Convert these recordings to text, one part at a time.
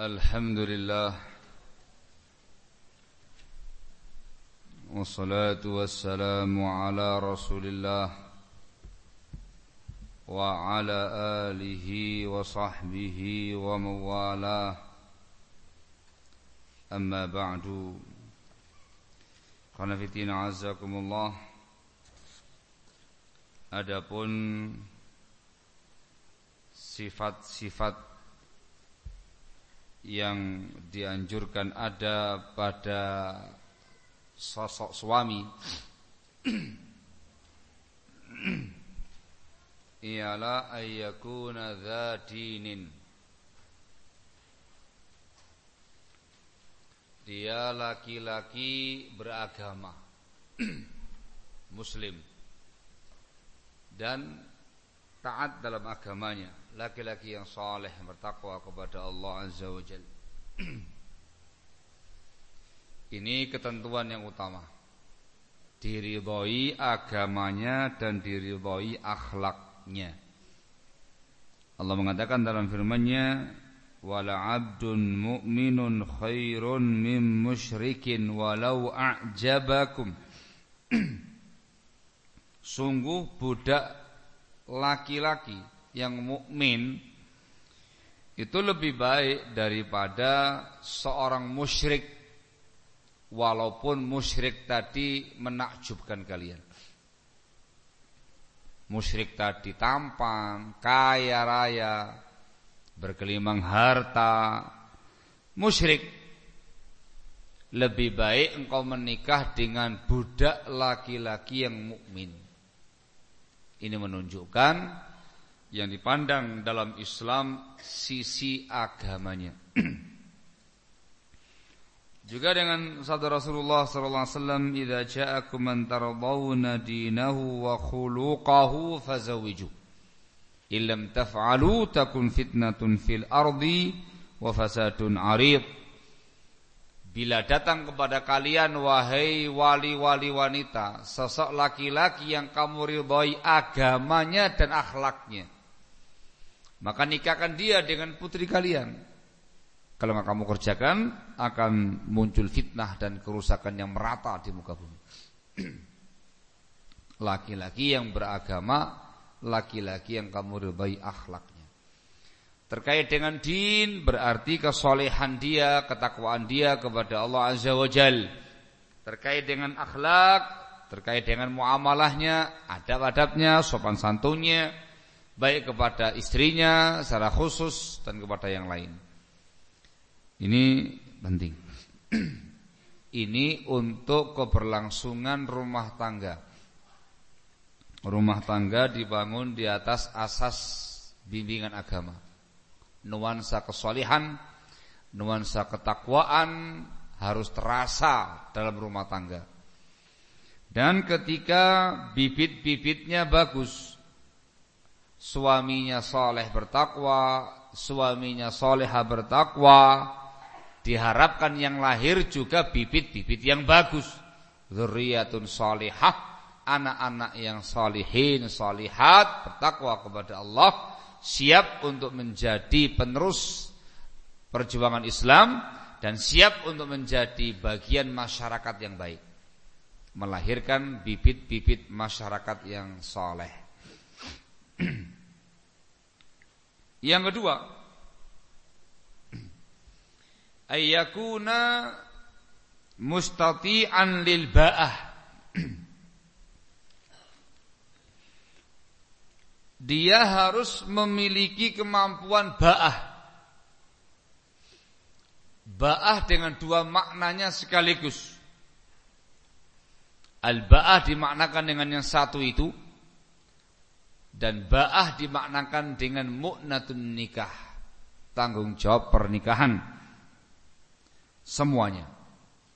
الحمد لله والصلاة والسلام على رسول الله وعلى آله وصحبه ومن والاه أما بعد قال عزكم الله Adapun sifat-sifat yang dianjurkan ada pada sosok suami. Ialah ayyakuna dzadinin dia laki-laki beragama muslim dan taat dalam agamanya laki-laki yang saleh bertakwa kepada Allah Azza wa Jalla. Ini ketentuan yang utama. Diridhoi agamanya dan diridhoi akhlaknya. Allah mengatakan dalam firman-Nya, "Wala 'abdun mu'minun khairun mim musyrikin walau a'jabakum." Sungguh budak laki-laki yang mukmin itu lebih baik daripada seorang musyrik walaupun musyrik tadi menakjubkan kalian. Musyrik tadi tampan, kaya raya, berkelimang harta. Musyrik lebih baik engkau menikah dengan budak laki-laki yang mukmin. Ini menunjukkan yang dipandang dalam Islam sisi agamanya. Juga dengan sabda Rasulullah sallallahu alaihi wasallam, "Idza ja'akum man tardawna dinahu wa khuluquhu fazawwiju." Illam taf'alu takun fitnatun fil ardi wa fasadun 'arid. Bila datang kepada kalian wahai wali-wali wanita, sosok laki-laki yang kamu ridhoi agamanya dan akhlaknya maka nikahkan dia dengan putri kalian. Kalau nggak kamu kerjakan, akan muncul fitnah dan kerusakan yang merata di muka bumi. Laki-laki yang beragama, laki-laki yang kamu ridai akhlaknya. Terkait dengan din berarti kesolehan dia, ketakwaan dia kepada Allah Azza wa Jal. Terkait dengan akhlak, terkait dengan muamalahnya, adab-adabnya, sopan santunnya, baik kepada istrinya secara khusus dan kepada yang lain. Ini penting. Ini untuk keberlangsungan rumah tangga. Rumah tangga dibangun di atas asas bimbingan agama. Nuansa kesolihan, nuansa ketakwaan harus terasa dalam rumah tangga. Dan ketika bibit-bibitnya bagus, suaminya soleh bertakwa, suaminya soleha bertakwa, diharapkan yang lahir juga bibit-bibit yang bagus. Zurriyatun solehah, anak-anak yang solehin, solehat, bertakwa kepada Allah, siap untuk menjadi penerus perjuangan Islam dan siap untuk menjadi bagian masyarakat yang baik. Melahirkan bibit-bibit masyarakat yang soleh. Yang kedua, ayyakuna mustati'an lil ba'ah. Dia harus memiliki kemampuan ba'ah. Ba'ah dengan dua maknanya sekaligus. Al-ba'ah dimaknakan dengan yang satu itu dan ba'ah dimaknakan dengan mu'natun nikah. Tanggung jawab pernikahan. Semuanya.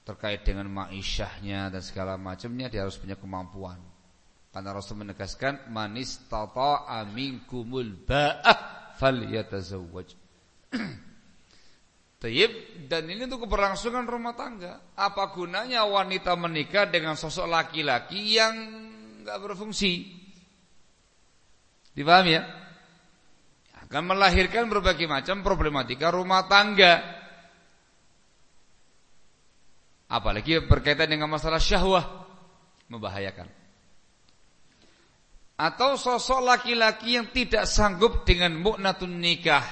Terkait dengan ma'isyahnya dan segala macamnya dia harus punya kemampuan. Karena Rasul menegaskan manis tata'a minkumul ba'ah falyatazawwaj. Tayyib dan ini untuk keberlangsungan rumah tangga. Apa gunanya wanita menikah dengan sosok laki-laki yang nggak berfungsi? Dipahami ya? Akan melahirkan berbagai macam problematika rumah tangga. Apalagi berkaitan dengan masalah syahwah membahayakan. Atau sosok laki-laki yang tidak sanggup dengan muknatun nikah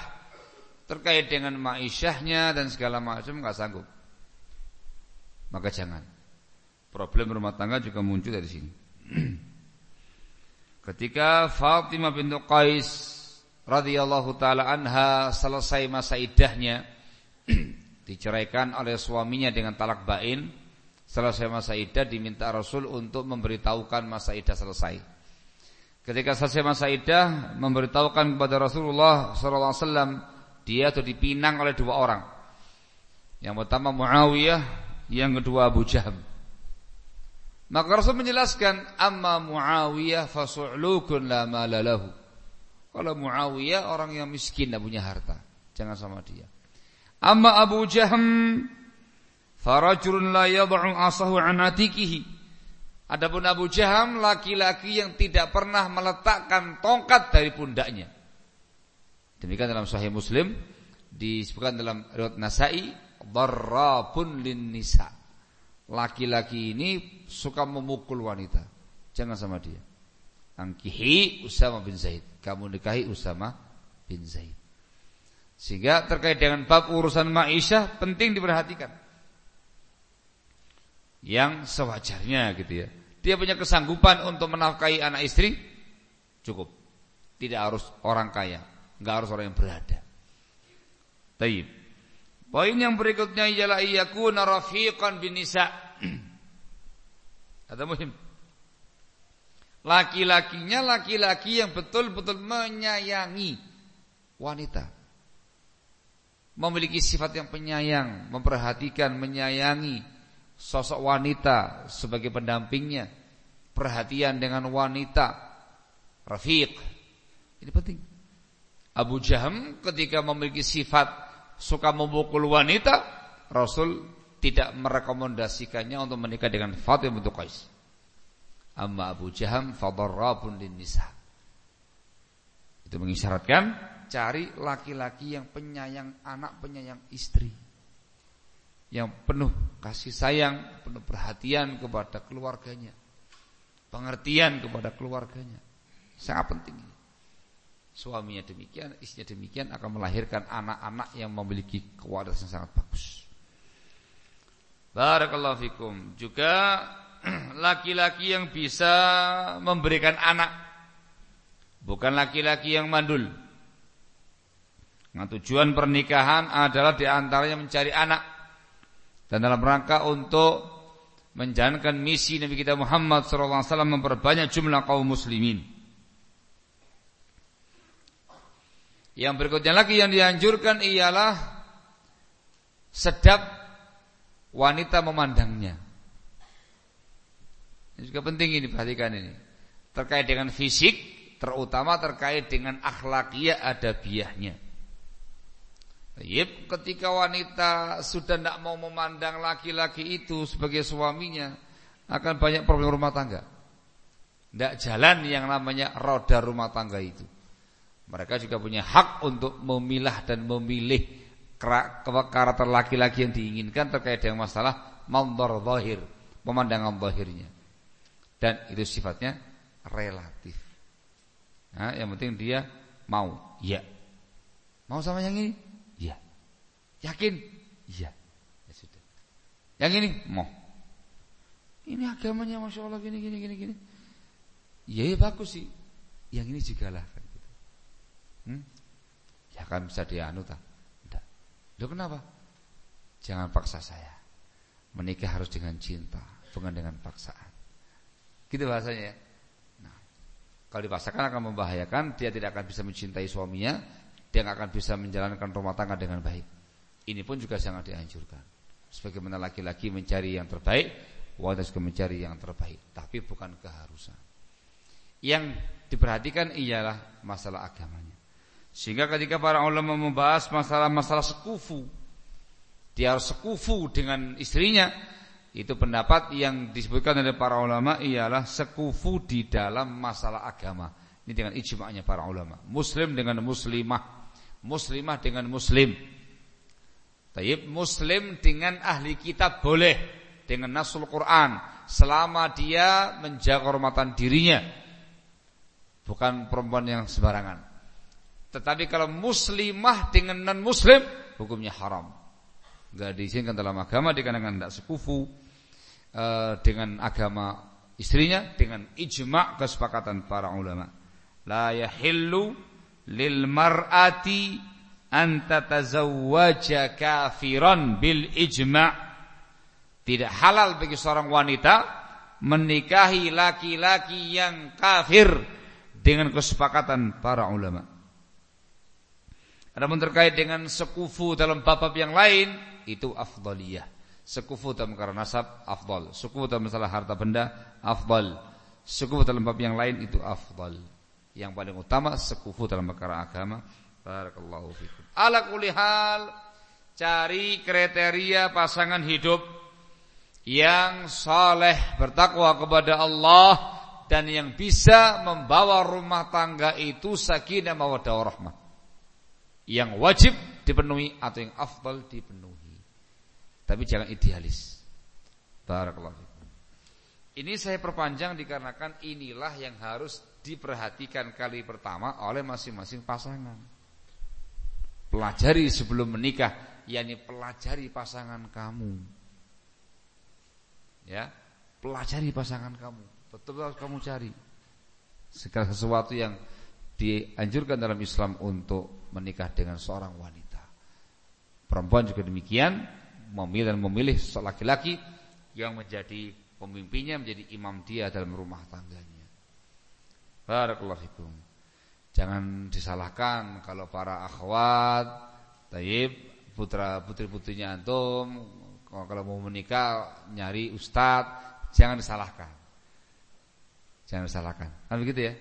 terkait dengan maisyahnya dan segala macam nggak sanggup. Maka jangan. Problem rumah tangga juga muncul dari sini. Ketika Fatimah bintu Qais radhiyallahu taala anha selesai masa iddahnya diceraikan oleh suaminya dengan talak bain, selesai masa iddah diminta Rasul untuk memberitahukan masa iddah selesai. Ketika selesai masa iddah memberitahukan kepada Rasulullah SAW dia itu dipinang oleh dua orang. Yang pertama Muawiyah, yang kedua Abu Jaham. Maka Rasul menjelaskan amma Muawiyah fasu'lukun la malalahu. Kalau Muawiyah orang yang miskin tidak punya harta, jangan sama dia. Amma Abu Jaham farajulun la yad'u asahu an atikihi. Adapun Abu Jaham laki-laki yang tidak pernah meletakkan tongkat dari pundaknya. Demikian dalam Sahih Muslim disebutkan dalam riwayat Nasai, darrabun lin nisa. Laki-laki ini suka memukul wanita. Jangan sama dia. Angkihi Usama bin Zaid. Kamu nikahi Usama bin Zaid. Sehingga terkait dengan bab urusan maisha penting diperhatikan. Yang sewajarnya gitu ya. Dia punya kesanggupan untuk menafkahi anak istri cukup. Tidak harus orang kaya, nggak harus orang yang berada. Taib. Poin yang berikutnya ialah iyakuna rafiqan bin nisa. Ada muhim. Laki-lakinya laki-laki yang betul-betul menyayangi wanita. Memiliki sifat yang penyayang, memperhatikan, menyayangi, sosok wanita sebagai pendampingnya, perhatian dengan wanita, rafiq. Ini penting. Abu Jaham ketika memiliki sifat suka memukul wanita, Rasul tidak merekomendasikannya untuk menikah dengan Fatimah bintu Qais. Amma Abu Jaham fadarrabun lin nisa. Itu mengisyaratkan cari laki-laki yang penyayang anak, penyayang istri yang penuh kasih sayang, penuh perhatian kepada keluarganya, pengertian kepada keluarganya. Sangat penting. Suaminya demikian, istrinya demikian akan melahirkan anak-anak yang memiliki yang sangat bagus. Barakallahu fikum. Juga laki-laki yang bisa memberikan anak bukan laki-laki yang mandul. Nah, tujuan pernikahan adalah di antaranya mencari anak dan dalam rangka untuk menjalankan misi Nabi kita Muhammad SAW memperbanyak jumlah kaum muslimin. Yang berikutnya lagi yang dianjurkan ialah sedap wanita memandangnya. Ini juga penting ini perhatikan ini. Terkait dengan fisik, terutama terkait dengan akhlakiyah adabiahnya. Yep, ketika wanita sudah tidak mau memandang laki-laki itu sebagai suaminya, akan banyak problem rumah tangga. Tidak jalan yang namanya roda rumah tangga itu. Mereka juga punya hak untuk memilah dan memilih karakter laki-laki yang diinginkan terkait dengan masalah mandor zahir, pemandangan zahirnya. Dan itu sifatnya relatif. Nah, yang penting dia mau, ya. Mau sama yang ini? Yakin? Iya. Ya sudah. Yang ini mau. Ini agamanya masya Allah gini gini gini gini. Ya, ya bagus sih. Yang ini juga lah. Gitu. Hmm? Ya kan bisa dianu tak? Loh kenapa? Jangan paksa saya. Menikah harus dengan cinta, bukan dengan paksaan. Gitu bahasanya. Nah, kalau dipaksakan akan membahayakan, dia tidak akan bisa mencintai suaminya, dia tidak akan bisa menjalankan rumah tangga dengan baik. Ini pun juga sangat dianjurkan. Sebagaimana laki-laki mencari yang terbaik, wanita juga mencari yang terbaik, tapi bukan keharusan. Yang diperhatikan ialah masalah agamanya. Sehingga ketika para ulama membahas masalah-masalah sekufu, dia harus sekufu dengan istrinya, itu pendapat yang disebutkan oleh para ulama ialah sekufu di dalam masalah agama. Ini dengan ijma'nya para ulama. Muslim dengan muslimah, muslimah dengan muslim. Taib Muslim dengan ahli kitab boleh dengan nasul Quran selama dia menjaga kehormatan dirinya. Bukan perempuan yang sembarangan. Tetapi kalau muslimah dengan non muslim hukumnya haram. Enggak diizinkan dalam agama dikarenakan tidak sekufu uh, dengan agama istrinya dengan ijma' kesepakatan para ulama. La yahillu lil mar'ati an tatazawwaja kafiran bil ijma' Tidak halal bagi seorang wanita menikahi laki-laki yang kafir dengan kesepakatan para ulama. Adapun terkait dengan sekufu dalam bab-bab yang lain itu afdaliyah. Sekufu dalam perkara nasab afdal, sekufu dalam masalah harta benda afdal. Sekufu dalam bab yang lain itu afdal. Yang paling utama sekufu dalam perkara agama. Barakallahu fikum. Ala kulli hal cari kriteria pasangan hidup yang saleh bertakwa kepada Allah dan yang bisa membawa rumah tangga itu sakinah mawaddah warahmah. Yang wajib dipenuhi atau yang afdal dipenuhi. Tapi jangan idealis. Barakallahu Ini saya perpanjang dikarenakan inilah yang harus diperhatikan kali pertama oleh masing-masing pasangan. Pelajari sebelum menikah, yakni pelajari pasangan kamu. Ya, pelajari pasangan kamu. Betul harus kamu cari. Segala sesuatu yang dianjurkan dalam Islam untuk menikah dengan seorang wanita. Perempuan juga demikian, memilih dan memilih laki-laki yang menjadi pemimpinnya, menjadi imam dia dalam rumah tangganya. Barakallahu. Jangan disalahkan kalau para akhwat, taib, putra putri putrinya antum kalau mau menikah nyari ustadz, jangan disalahkan. Jangan disalahkan. Kan begitu ya?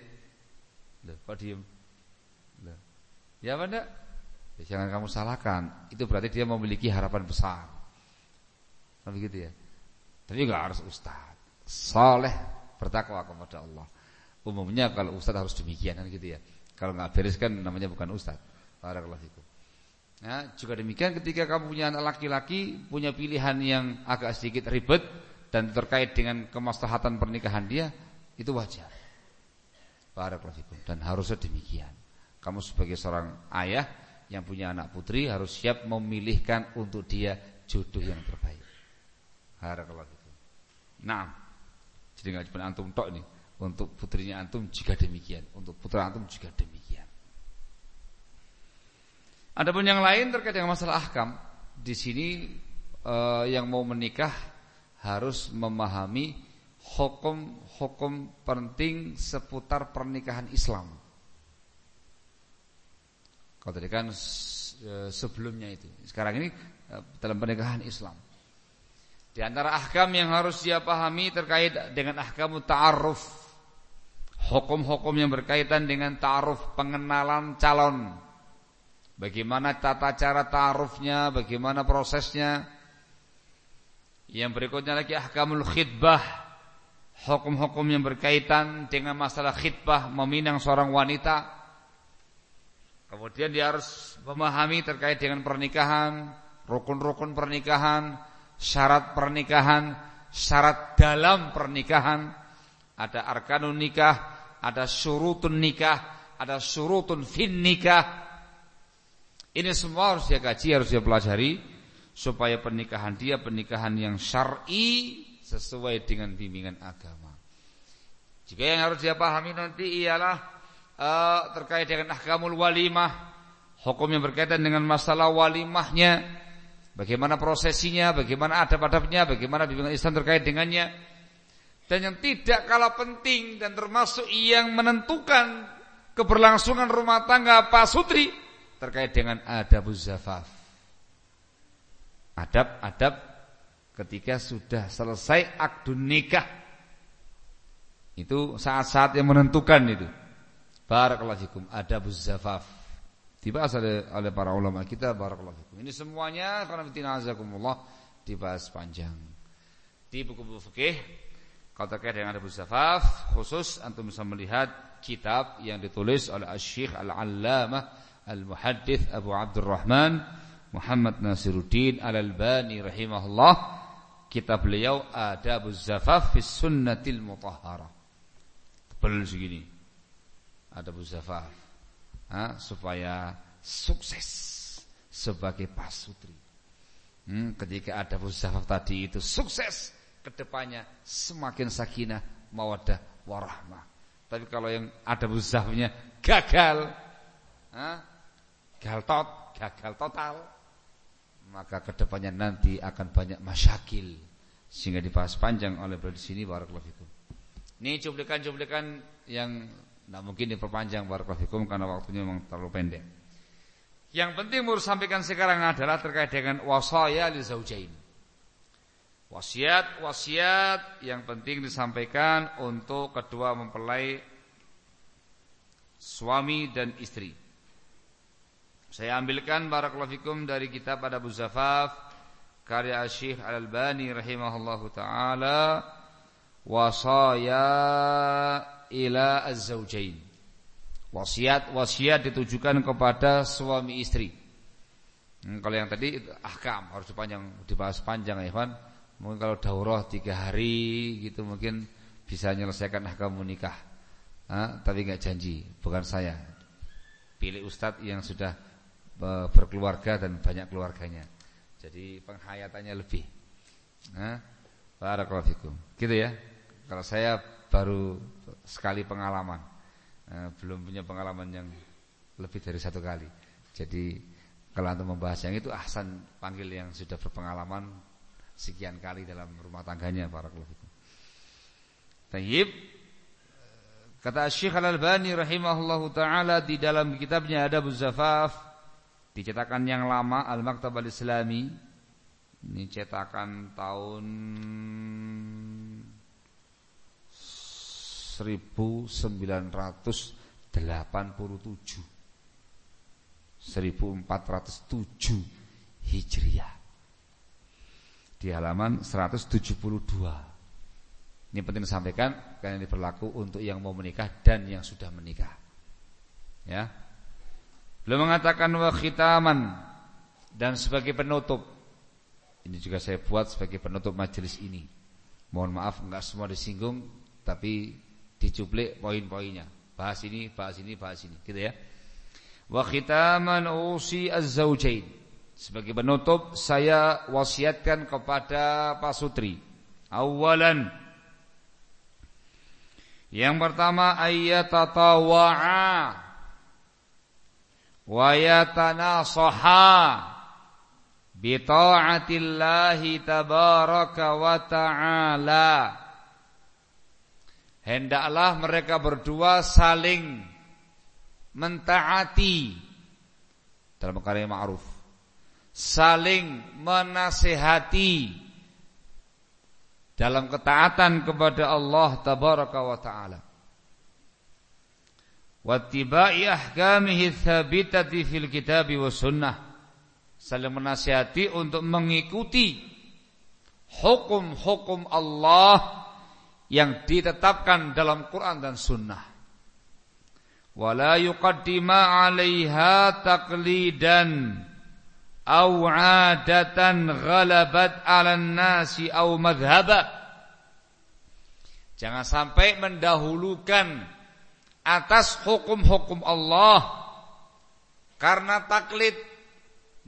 Loh, kok diem? Ya apa? Ya, jangan kamu salahkan. Itu berarti dia memiliki harapan besar. Kan begitu ya? Tapi enggak harus ustadz. Saleh bertakwa kepada Allah. Umumnya kalau ustadz harus demikian kan gitu ya. Kalau nggak beres kan namanya bukan ustadz. Barakallahu fikum. Ya, juga demikian ketika kamu punya anak laki-laki punya pilihan yang agak sedikit ribet dan terkait dengan kemaslahatan pernikahan dia itu wajar. Barakallahu dan harusnya demikian. Kamu sebagai seorang ayah yang punya anak putri harus siap memilihkan untuk dia jodoh yang terbaik. Barakallahu Nah, jadi nggak cuma antum tok nih. Untuk putrinya antum juga demikian, untuk putra antum juga demikian. Adapun yang lain terkait dengan masalah ahkam, di sini uh, yang mau menikah harus memahami hukum-hukum penting seputar pernikahan Islam. Kalau tadi kan uh, sebelumnya itu, sekarang ini uh, dalam pernikahan Islam. Di antara ahkam yang harus dia pahami terkait dengan ahkam ta'aruf. Hukum-hukum yang berkaitan dengan ta'aruf pengenalan calon Bagaimana tata cara ta'arufnya, bagaimana prosesnya. Yang berikutnya lagi ahkamul khidbah. Hukum-hukum yang berkaitan dengan masalah khidbah meminang seorang wanita. Kemudian dia harus memahami terkait dengan pernikahan, rukun-rukun pernikahan, syarat pernikahan, syarat dalam pernikahan. Ada arkanun nikah, ada syurutun nikah, ada syurutun fin nikah. Ini semua harus dia kaji, harus dia pelajari supaya pernikahan dia pernikahan yang syar'i sesuai dengan bimbingan agama. Jika yang harus dia pahami nanti ialah uh, terkait dengan ahkamul walimah, hukum yang berkaitan dengan masalah walimahnya, bagaimana prosesinya, bagaimana adab-adabnya, bagaimana bimbingan Islam terkait dengannya. Dan yang tidak kalah penting dan termasuk yang menentukan keberlangsungan rumah tangga Pak Sutri terkait dengan adab zafaf. Adab-adab ketika sudah selesai akdun nikah. Itu saat-saat yang menentukan itu. Barakallahu fikum adab zafaf. Dibahas oleh, oleh para ulama kita barakallahu fikum. Ini semuanya karena fitina azakumullah dibahas panjang. Di buku-buku fikih kalau terkait dengan adab zafaf khusus antum bisa melihat kitab yang ditulis oleh Asy-Syaikh Al-Allamah Al-Muhaddits Abu Abdurrahman Muhammad Nasiruddin Al-Albani rahimahullah kitab beliau ada Abu Zafaf fi sunnatil mutahharah. Tebal segini. Ada Zafaf. Ha, supaya sukses sebagai pasutri. Hmm, ketika ada Abu Zafaf tadi itu sukses ke depannya semakin sakinah mawadah warahmah. Tapi kalau yang ada Abu Zafafnya gagal, ha, gagal gagal total maka ke depannya nanti akan banyak masyakil sehingga dibahas panjang oleh beliau di sini barakallahu. Ini cuplikan-cuplikan yang tidak mungkin diperpanjang barakallahu fikum karena waktunya memang terlalu pendek. Yang penting mau sampaikan sekarang adalah terkait dengan wasaya li zaujain. Wasiat-wasiat yang penting disampaikan untuk kedua mempelai suami dan istri. Saya ambilkan barakallahu fikum dari kitab Abu Zafaf karya Syekh Al-Albani rahimahullahu taala wasaya ila az-zaujain. Wasiat-wasiat ditujukan kepada suami istri. Hmm, kalau yang tadi ahkam harus panjang dibahas panjang ya kan. Mungkin kalau daurah tiga hari gitu mungkin bisa menyelesaikan ahkam menikah. Ha? tapi nggak janji, bukan saya. Pilih ustadz yang sudah berkeluarga dan banyak keluarganya. Jadi penghayatannya lebih. Nah, barakallahu fikum. Gitu ya. Kalau saya baru sekali pengalaman. Nah, belum punya pengalaman yang lebih dari satu kali. Jadi kalau untuk membahas yang itu ahsan panggil yang sudah berpengalaman sekian kali dalam rumah tangganya barakallahu fikum. Tayyib Kata Syekh Al-Albani rahimahullahu taala di dalam kitabnya ada Zafaf Dicetakan yang lama Al-Maktab Al-Islami Ini cetakan tahun 1987 1407 Hijriah. Di halaman 172 Ini penting disampaikan Karena ini berlaku untuk yang mau menikah Dan yang sudah menikah. Ya. Beliau mengatakan wa khitaman dan sebagai penutup. Ini juga saya buat sebagai penutup majelis ini. Mohon maaf enggak semua disinggung tapi dicuplik poin-poinnya. Bahas ini, bahas ini, bahas ini, gitu ya. Wa khitaman usi az-zaujain. Sebagai penutup saya wasiatkan kepada Pak Sutri. Awalan yang pertama ayyatatawa'a wa yatanasaha bi ta'atillahi tabaraka wa ta'ala hendaklah mereka berdua saling mentaati. Dalam perkara ma'ruf. Saling menasehati. Dalam ketaatan kepada Allah tabaraka wa taala. Wattiba'i ahkamihi tsabitati fil kitab wa sunnah. Saling menasihati untuk mengikuti hukum-hukum Allah yang ditetapkan dalam Quran dan sunnah. Wala yuqaddima 'alaiha taqlidan au 'adatan ghalabat 'alan nasi au madhhaba. Jangan sampai mendahulukan atas hukum-hukum Allah karena taklid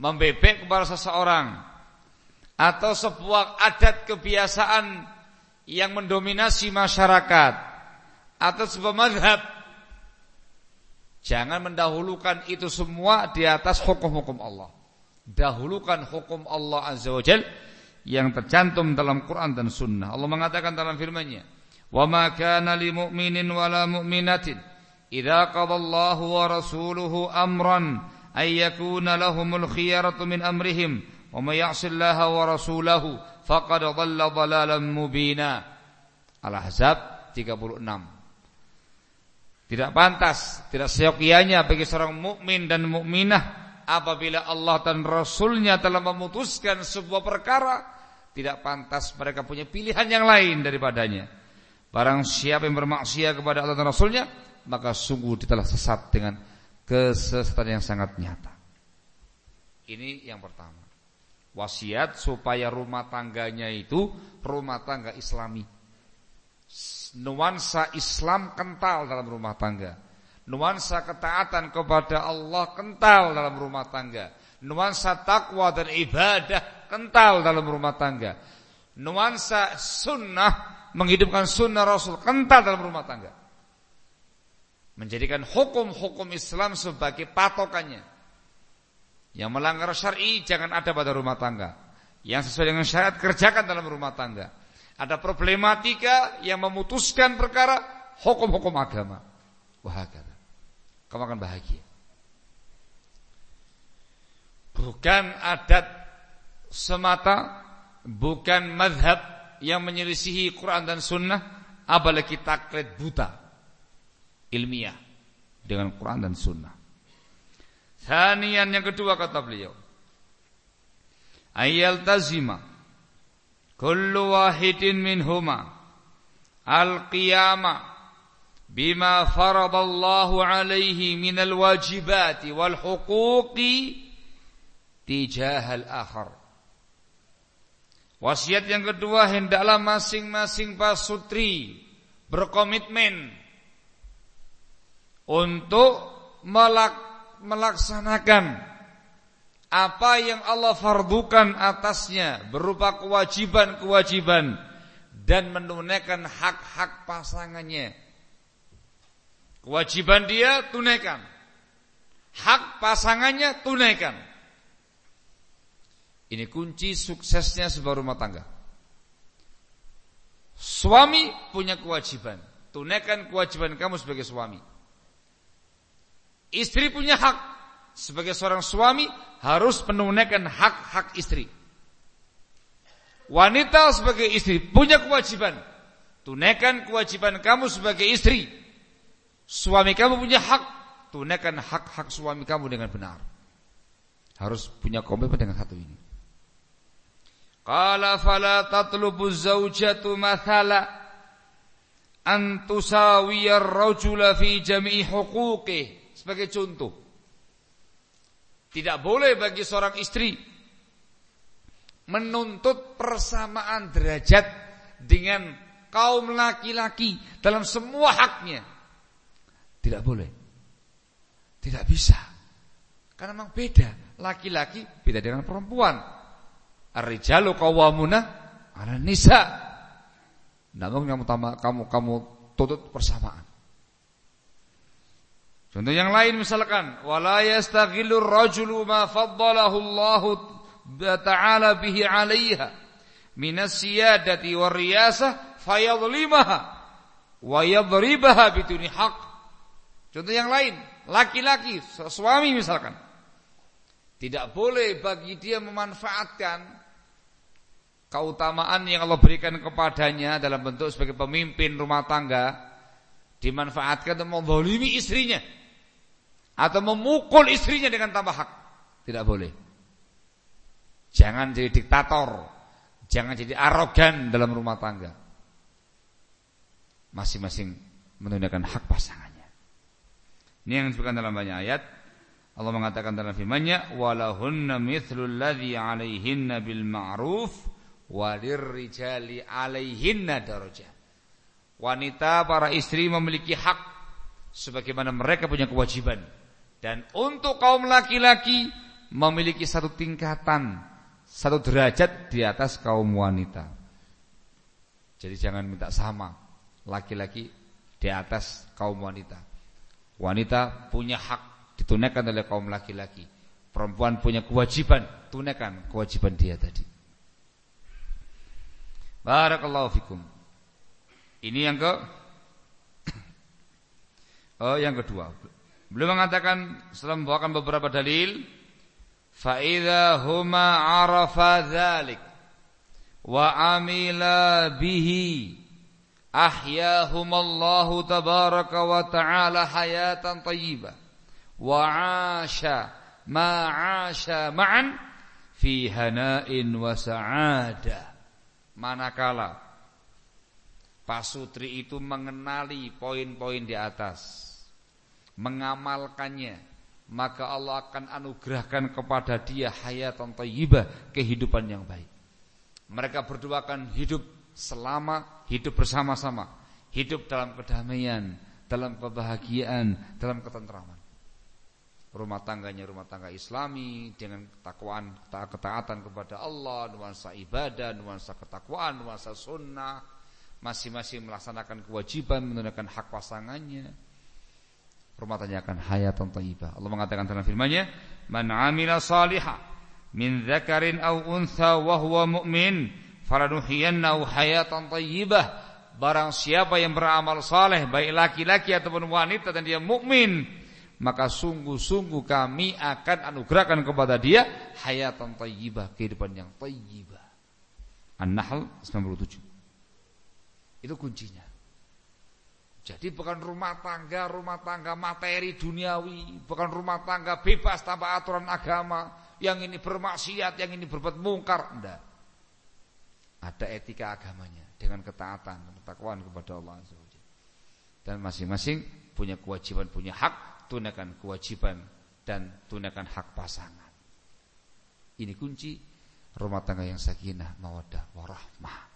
membebek kepada seseorang atau sebuah adat kebiasaan yang mendominasi masyarakat atau sebuah madhab. Jangan mendahulukan itu semua di atas hukum-hukum Allah. Dahulukan hukum Allah azza wajal yang tercantum dalam Quran dan Sunnah. Allah mengatakan dalam firman-Nya wa ma kana li mu'minin wala mu'minatin idza qadallahu wa rasuluhu amran ay yakuna lahumul khiyaratu min amrihim wa may ya'sillaha wa rasulahu faqad dhalla dhalalan mubina. Al-Ahzab 36. Tidak pantas, tidak seyogianya bagi seorang mukmin dan mukminah apabila Allah dan Rasulnya telah memutuskan sebuah perkara, tidak pantas mereka punya pilihan yang lain daripadanya. Barang siapa yang bermaksiat kepada Allah dan Rasulnya, maka sungguh dia sesat dengan kesesatan yang sangat nyata. Ini yang pertama. Wasiat supaya rumah tangganya itu rumah tangga islami. Nuansa Islam kental dalam rumah tangga. Nuansa ketaatan kepada Allah kental dalam rumah tangga. Nuansa takwa dan ibadah kental dalam rumah tangga. Nuansa sunnah menghidupkan sunnah Rasul kental dalam rumah tangga. Menjadikan hukum-hukum Islam sebagai patokannya. Yang melanggar syar'i jangan ada pada rumah tangga. Yang sesuai dengan syariat kerjakan dalam rumah tangga. Ada problematika yang memutuskan perkara hukum-hukum agama. Wahakata. Kamu akan bahagia. Bukan adat semata, bukan madhab yang menyelisihi Quran dan Sunnah, apalagi taklid buta ilmiah dengan Quran dan Sunnah. Thanian yang kedua kata beliau, ayal tazima kullu wahidin minhuma. Al-qiyama. Bima faradallahu alaihi minal wajibati wal huquqi tijahal akhar. Wasiat yang kedua hendaklah masing-masing pasutri berkomitmen untuk melaksanakan apa yang Allah fardukan atasnya berupa kewajiban-kewajiban dan menunaikan hak-hak pasangannya. Kewajiban dia tunaikan. Hak pasangannya tunaikan. Ini kunci suksesnya sebuah rumah tangga. Suami punya kewajiban, tunaikan kewajiban kamu sebagai suami. Istri punya hak, sebagai seorang suami harus menunaikan hak-hak istri. Wanita sebagai istri punya kewajiban. Tunaikan kewajiban kamu sebagai istri. Suami kamu punya hak. Tunaikan hak-hak suami kamu dengan benar. Harus punya komitmen dengan satu ini. Qala fala tatlubu zawjatu mathala an tusawiyar rajula fi jami'i huquqih sebagai contoh. Tidak boleh bagi seorang istri menuntut persamaan derajat dengan kaum laki-laki dalam semua haknya. Tidak boleh. Tidak bisa. Karena memang beda. Laki-laki beda dengan perempuan. Ar-rijalu qawwamuna 'ala nisa. Namun kamu kamu kamu tuntut persamaan. Contoh yang lain misalkan wala yastaghilur rajulu ma faddalahu Allah ta'ala bihi 'alaiha minas siyadati war riyasah fayadhlimaha wa yadribaha biduni haq. Contoh yang lain, laki-laki suami misalkan tidak boleh bagi dia memanfaatkan keutamaan yang Allah berikan kepadanya dalam bentuk sebagai pemimpin rumah tangga dimanfaatkan untuk membolimi istrinya atau memukul istrinya dengan tambah hak. Tidak boleh. Jangan jadi diktator, jangan jadi arogan dalam rumah tangga. Masing-masing menunaikan hak pasangannya. Ini yang disebutkan dalam banyak ayat. Allah mengatakan dalam firman-Nya, "Walahunna mithlul ladzi 'alaihinna bil ma'ruf walirrijali 'alaihinna darajah." Wanita para istri memiliki hak sebagaimana mereka punya kewajiban dan untuk kaum laki-laki memiliki satu tingkatan, satu derajat di atas kaum wanita. Jadi jangan minta sama laki-laki di atas kaum wanita. Wanita punya hak ditunaikan oleh kaum laki-laki. Perempuan punya kewajiban, tunaikan kewajiban dia tadi. Barakallahu fikum. Ini yang ke Oh, yang kedua. Beliau mengatakan setelah membawakan beberapa dalil, fa idza huma arafa dzalik wa amila bihi ahyahumallahu tabaraka wa ta'ala hayatan thayyibah wa 'asha ma 'asha ma'an fi hana'in wa sa'adah manakala pasutri itu mengenali poin-poin di atas mengamalkannya maka Allah akan anugerahkan kepada dia hayatan thayyibah, kehidupan yang baik. Mereka berdua akan hidup selama hidup bersama-sama, hidup dalam kedamaian, dalam kebahagiaan, dalam ketentraman. Rumah tangganya rumah tangga Islami dengan ketakwaan, ketaatan kepada Allah, nuansa ibadah, nuansa ketakwaan, nuansa sunnah, masing-masing melaksanakan kewajiban menunaikan hak pasangannya rumah tangga akan hayatan thayyibah. Allah mengatakan dalam firman-Nya, "Man 'amila salihan min dzakarin aw untha wa huwa mu'min, falanuhyiyannahu hayatan thayyibah." Barang siapa yang beramal saleh baik laki-laki ataupun wanita dan dia mukmin, maka sungguh-sungguh kami akan anugerahkan kepada dia hayatan thayyibah, kehidupan yang thayyibah. An-Nahl 97. Itu kuncinya. Jadi bukan rumah tangga, rumah tangga materi duniawi, bukan rumah tangga bebas tanpa aturan agama, yang ini bermaksiat, yang ini berbuat mungkar, enggak. Ada etika agamanya dengan ketaatan ketakwaan kepada Allah Dan masing-masing punya kewajiban, punya hak, tunaikan kewajiban dan tunaikan hak pasangan. Ini kunci rumah tangga yang sakinah, mawaddah, warahmah.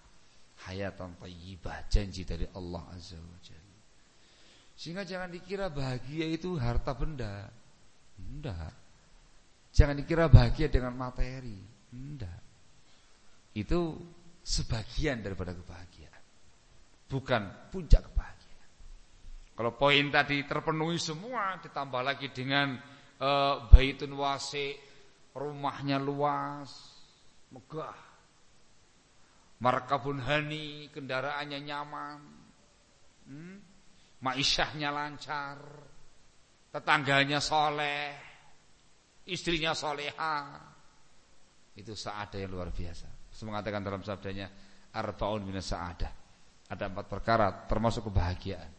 Hayatan tayyibah, janji dari Allah Azza wa Jalla. Sehingga jangan dikira bahagia itu harta benda. Enggak. Jangan dikira bahagia dengan materi. Enggak. Itu sebagian daripada kebahagiaan. Bukan puncak kebahagiaan. Kalau poin tadi terpenuhi semua ditambah lagi dengan uh, baitun wasi, rumahnya luas, megah. Markabun hani, kendaraannya nyaman. Hmm? Maisyahnya lancar Tetangganya soleh Istrinya soleha. Itu sa'adah yang luar biasa. Saya mengatakan dalam sabdanya Arba'un minas sa'adah. Ada empat perkara termasuk kebahagiaan.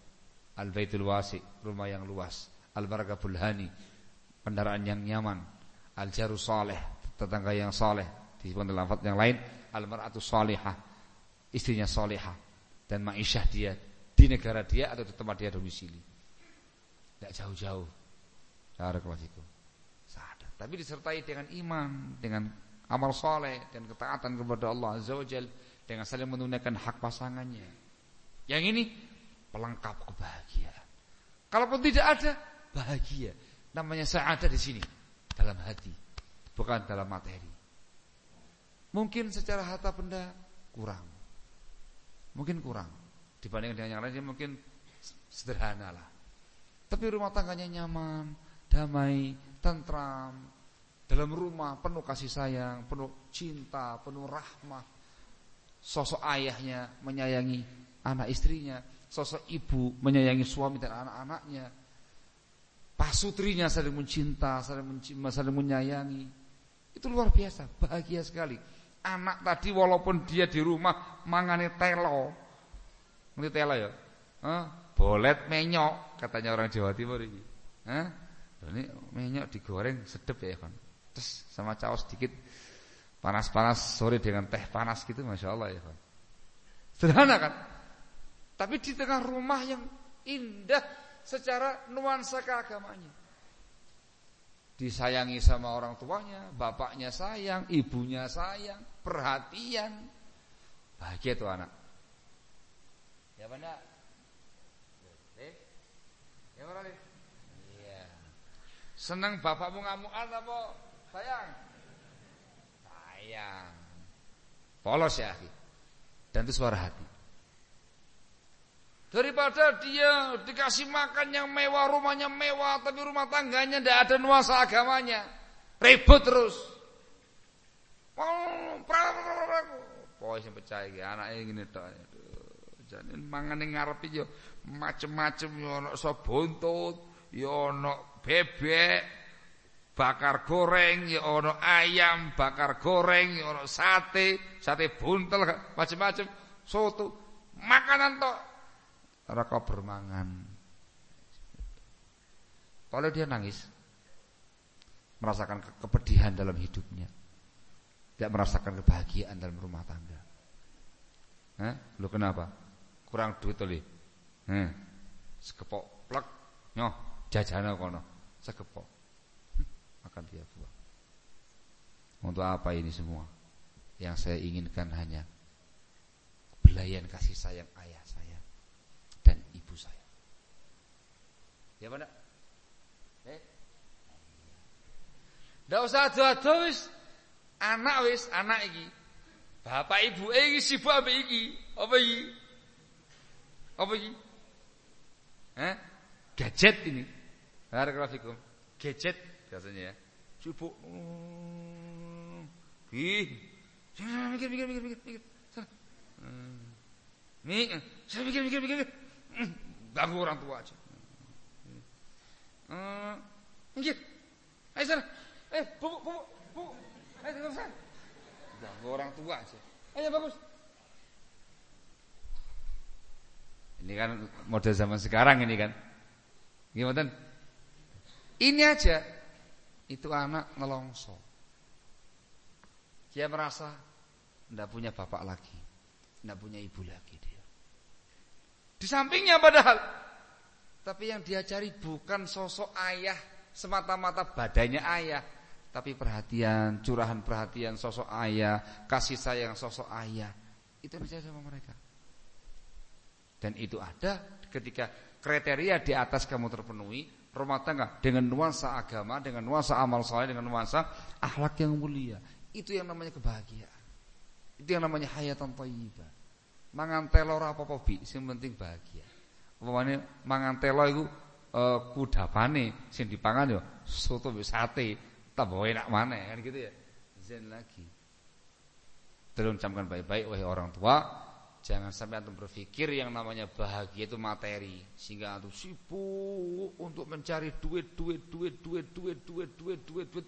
Al-Baitul Wasi Rumah yang luas. Al-Barakabul Hani Kendaraan yang nyaman. Al-Jaru Soleh Tetangga yang soleh Di dalam yang lain. Al-Mar'atu Solehah Istrinya solehah Dan ma'isyah dia di negara dia atau di tempat dia domisili. Tidak jauh-jauh. Barakallahu Sadar. Tapi disertai dengan iman, dengan amal soleh dan ketaatan kepada Allah Azza wa dengan saling menunaikan hak pasangannya. Yang ini pelengkap kebahagiaan. Kalaupun tidak ada, bahagia. Namanya ada di sini, dalam hati, bukan dalam materi. Mungkin secara harta benda kurang. Mungkin kurang dibanding dengan yang lain mungkin sederhana lah. Tapi rumah tangganya nyaman, damai, tentram. Dalam rumah penuh kasih sayang, penuh cinta, penuh rahmah. Sosok ayahnya menyayangi anak istrinya, sosok ibu menyayangi suami dan anak-anaknya. Pasutrinya saling mencinta, saling, mencinta, saling menyayangi. Itu luar biasa, bahagia sekali. Anak tadi walaupun dia di rumah mangane telo, Ngerti tela ya? Hah? Bolet menyok katanya orang Jawa Timur ini. Hah? Ini menyok digoreng sedep ya kan. Terus sama caos sedikit panas-panas sore dengan teh panas gitu Masya Allah ya kan. Sederhana kan? Tapi di tengah rumah yang indah secara nuansa keagamanya. Disayangi sama orang tuanya, bapaknya sayang, ibunya sayang, perhatian. Bahagia tuh anak. Ya mana? Eh? Ya nih? Iya. Senang bapakmu ngamukan apa? Sayang. Sayang. Polos ya, akhi. Dan itu suara hati. Daripada dia dikasih makan yang mewah, rumahnya mewah, tapi rumah tangganya tidak ada nuansa agamanya. Ribut terus. Oh, Pokoknya percaya anaknya gini tok. Jane mangane ngarepe yo macem-macem yo ana sop buntut, yo ana bebek bakar goreng, yo ana ayam bakar goreng, yo ana sate, sate buntel macem-macem, soto, makanan tok. Ora kok bermangan. Kalau dia nangis merasakan kepedihan dalam hidupnya. Tidak merasakan kebahagiaan dalam rumah tangga. Hah? Lu kenapa? Kurang duit to Hmm. Sekepok plek nyoh jajana kono. Sekepok. akan dia buang. Untuk apa ini semua? Yang saya inginkan hanya belayan kasih sayang ayah saya dan ibu saya. Ya mana? Eh? Usah ado-ado wis. Anak wis, anak iki. Bapak ibu eh, iki sibuk ambek iki. Apa iki? Apa iki? Eh? Gadget ini. Barakallahu Gadget biasanya ya. Sibuk. Ih. Mikir mikir mikir mikir mikir. Sana. Mikir, saya mikir mikir mikir. Ganggu orang tua aja. Hmm. Mikir. Ayo sana. Eh, bubuk bubuk bubuk. Ayo sana. Ganggu orang tua aja. Ayo bagus. Ini kan model zaman sekarang ini kan. Gimana? Ini aja itu anak ngelongso. Dia merasa tidak punya bapak lagi, tidak punya ibu lagi dia. Di sampingnya padahal, tapi yang dia cari bukan sosok ayah semata-mata badannya ayah, tapi perhatian, curahan perhatian sosok ayah, kasih sayang sosok ayah. Itu yang saya sama mereka. Dan itu ada ketika kriteria di atas kamu terpenuhi, rumah tangga dengan nuansa agama, dengan nuansa amal soleh, dengan nuansa akhlak yang mulia. Itu yang namanya kebahagiaan. Itu yang namanya hayatan thayyibah. Mangan telo ora apa-apa bi, sing penting bahagia. Umpamane mangan telo iku e, kudapane sing dipangan yo soto mbek sate, tambah enak maneh kan gitu ya. Zen lagi. Tolong camkan baik-baik wahai orang tua, Jangan sampai antum berpikir yang namanya bahagia itu materi sehingga antum sibuk untuk mencari duit, duit, duit, duit, duit, duit, duit, duit, duit.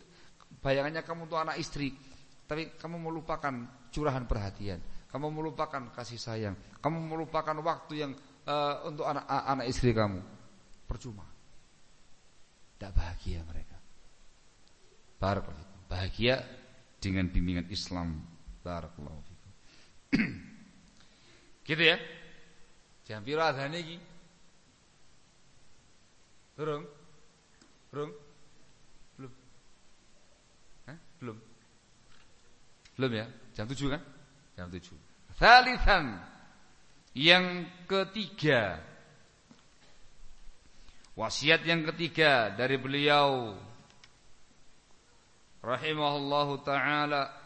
Bayangannya kamu tuh anak istri, tapi kamu melupakan curahan perhatian, kamu melupakan kasih sayang, kamu melupakan waktu yang uh, untuk anak anak istri kamu. Percuma. Tidak bahagia mereka. Barakallahu Bahagia dengan bimbingan Islam. Barakallahu Gitu ya. Jam piro adane iki? Durung? Durung? Belum. Hah? Belum. Belum ya? Jam 7 kan? Jam 7. Thalithan yang ketiga Wasiat yang ketiga dari beliau rahimahullahu taala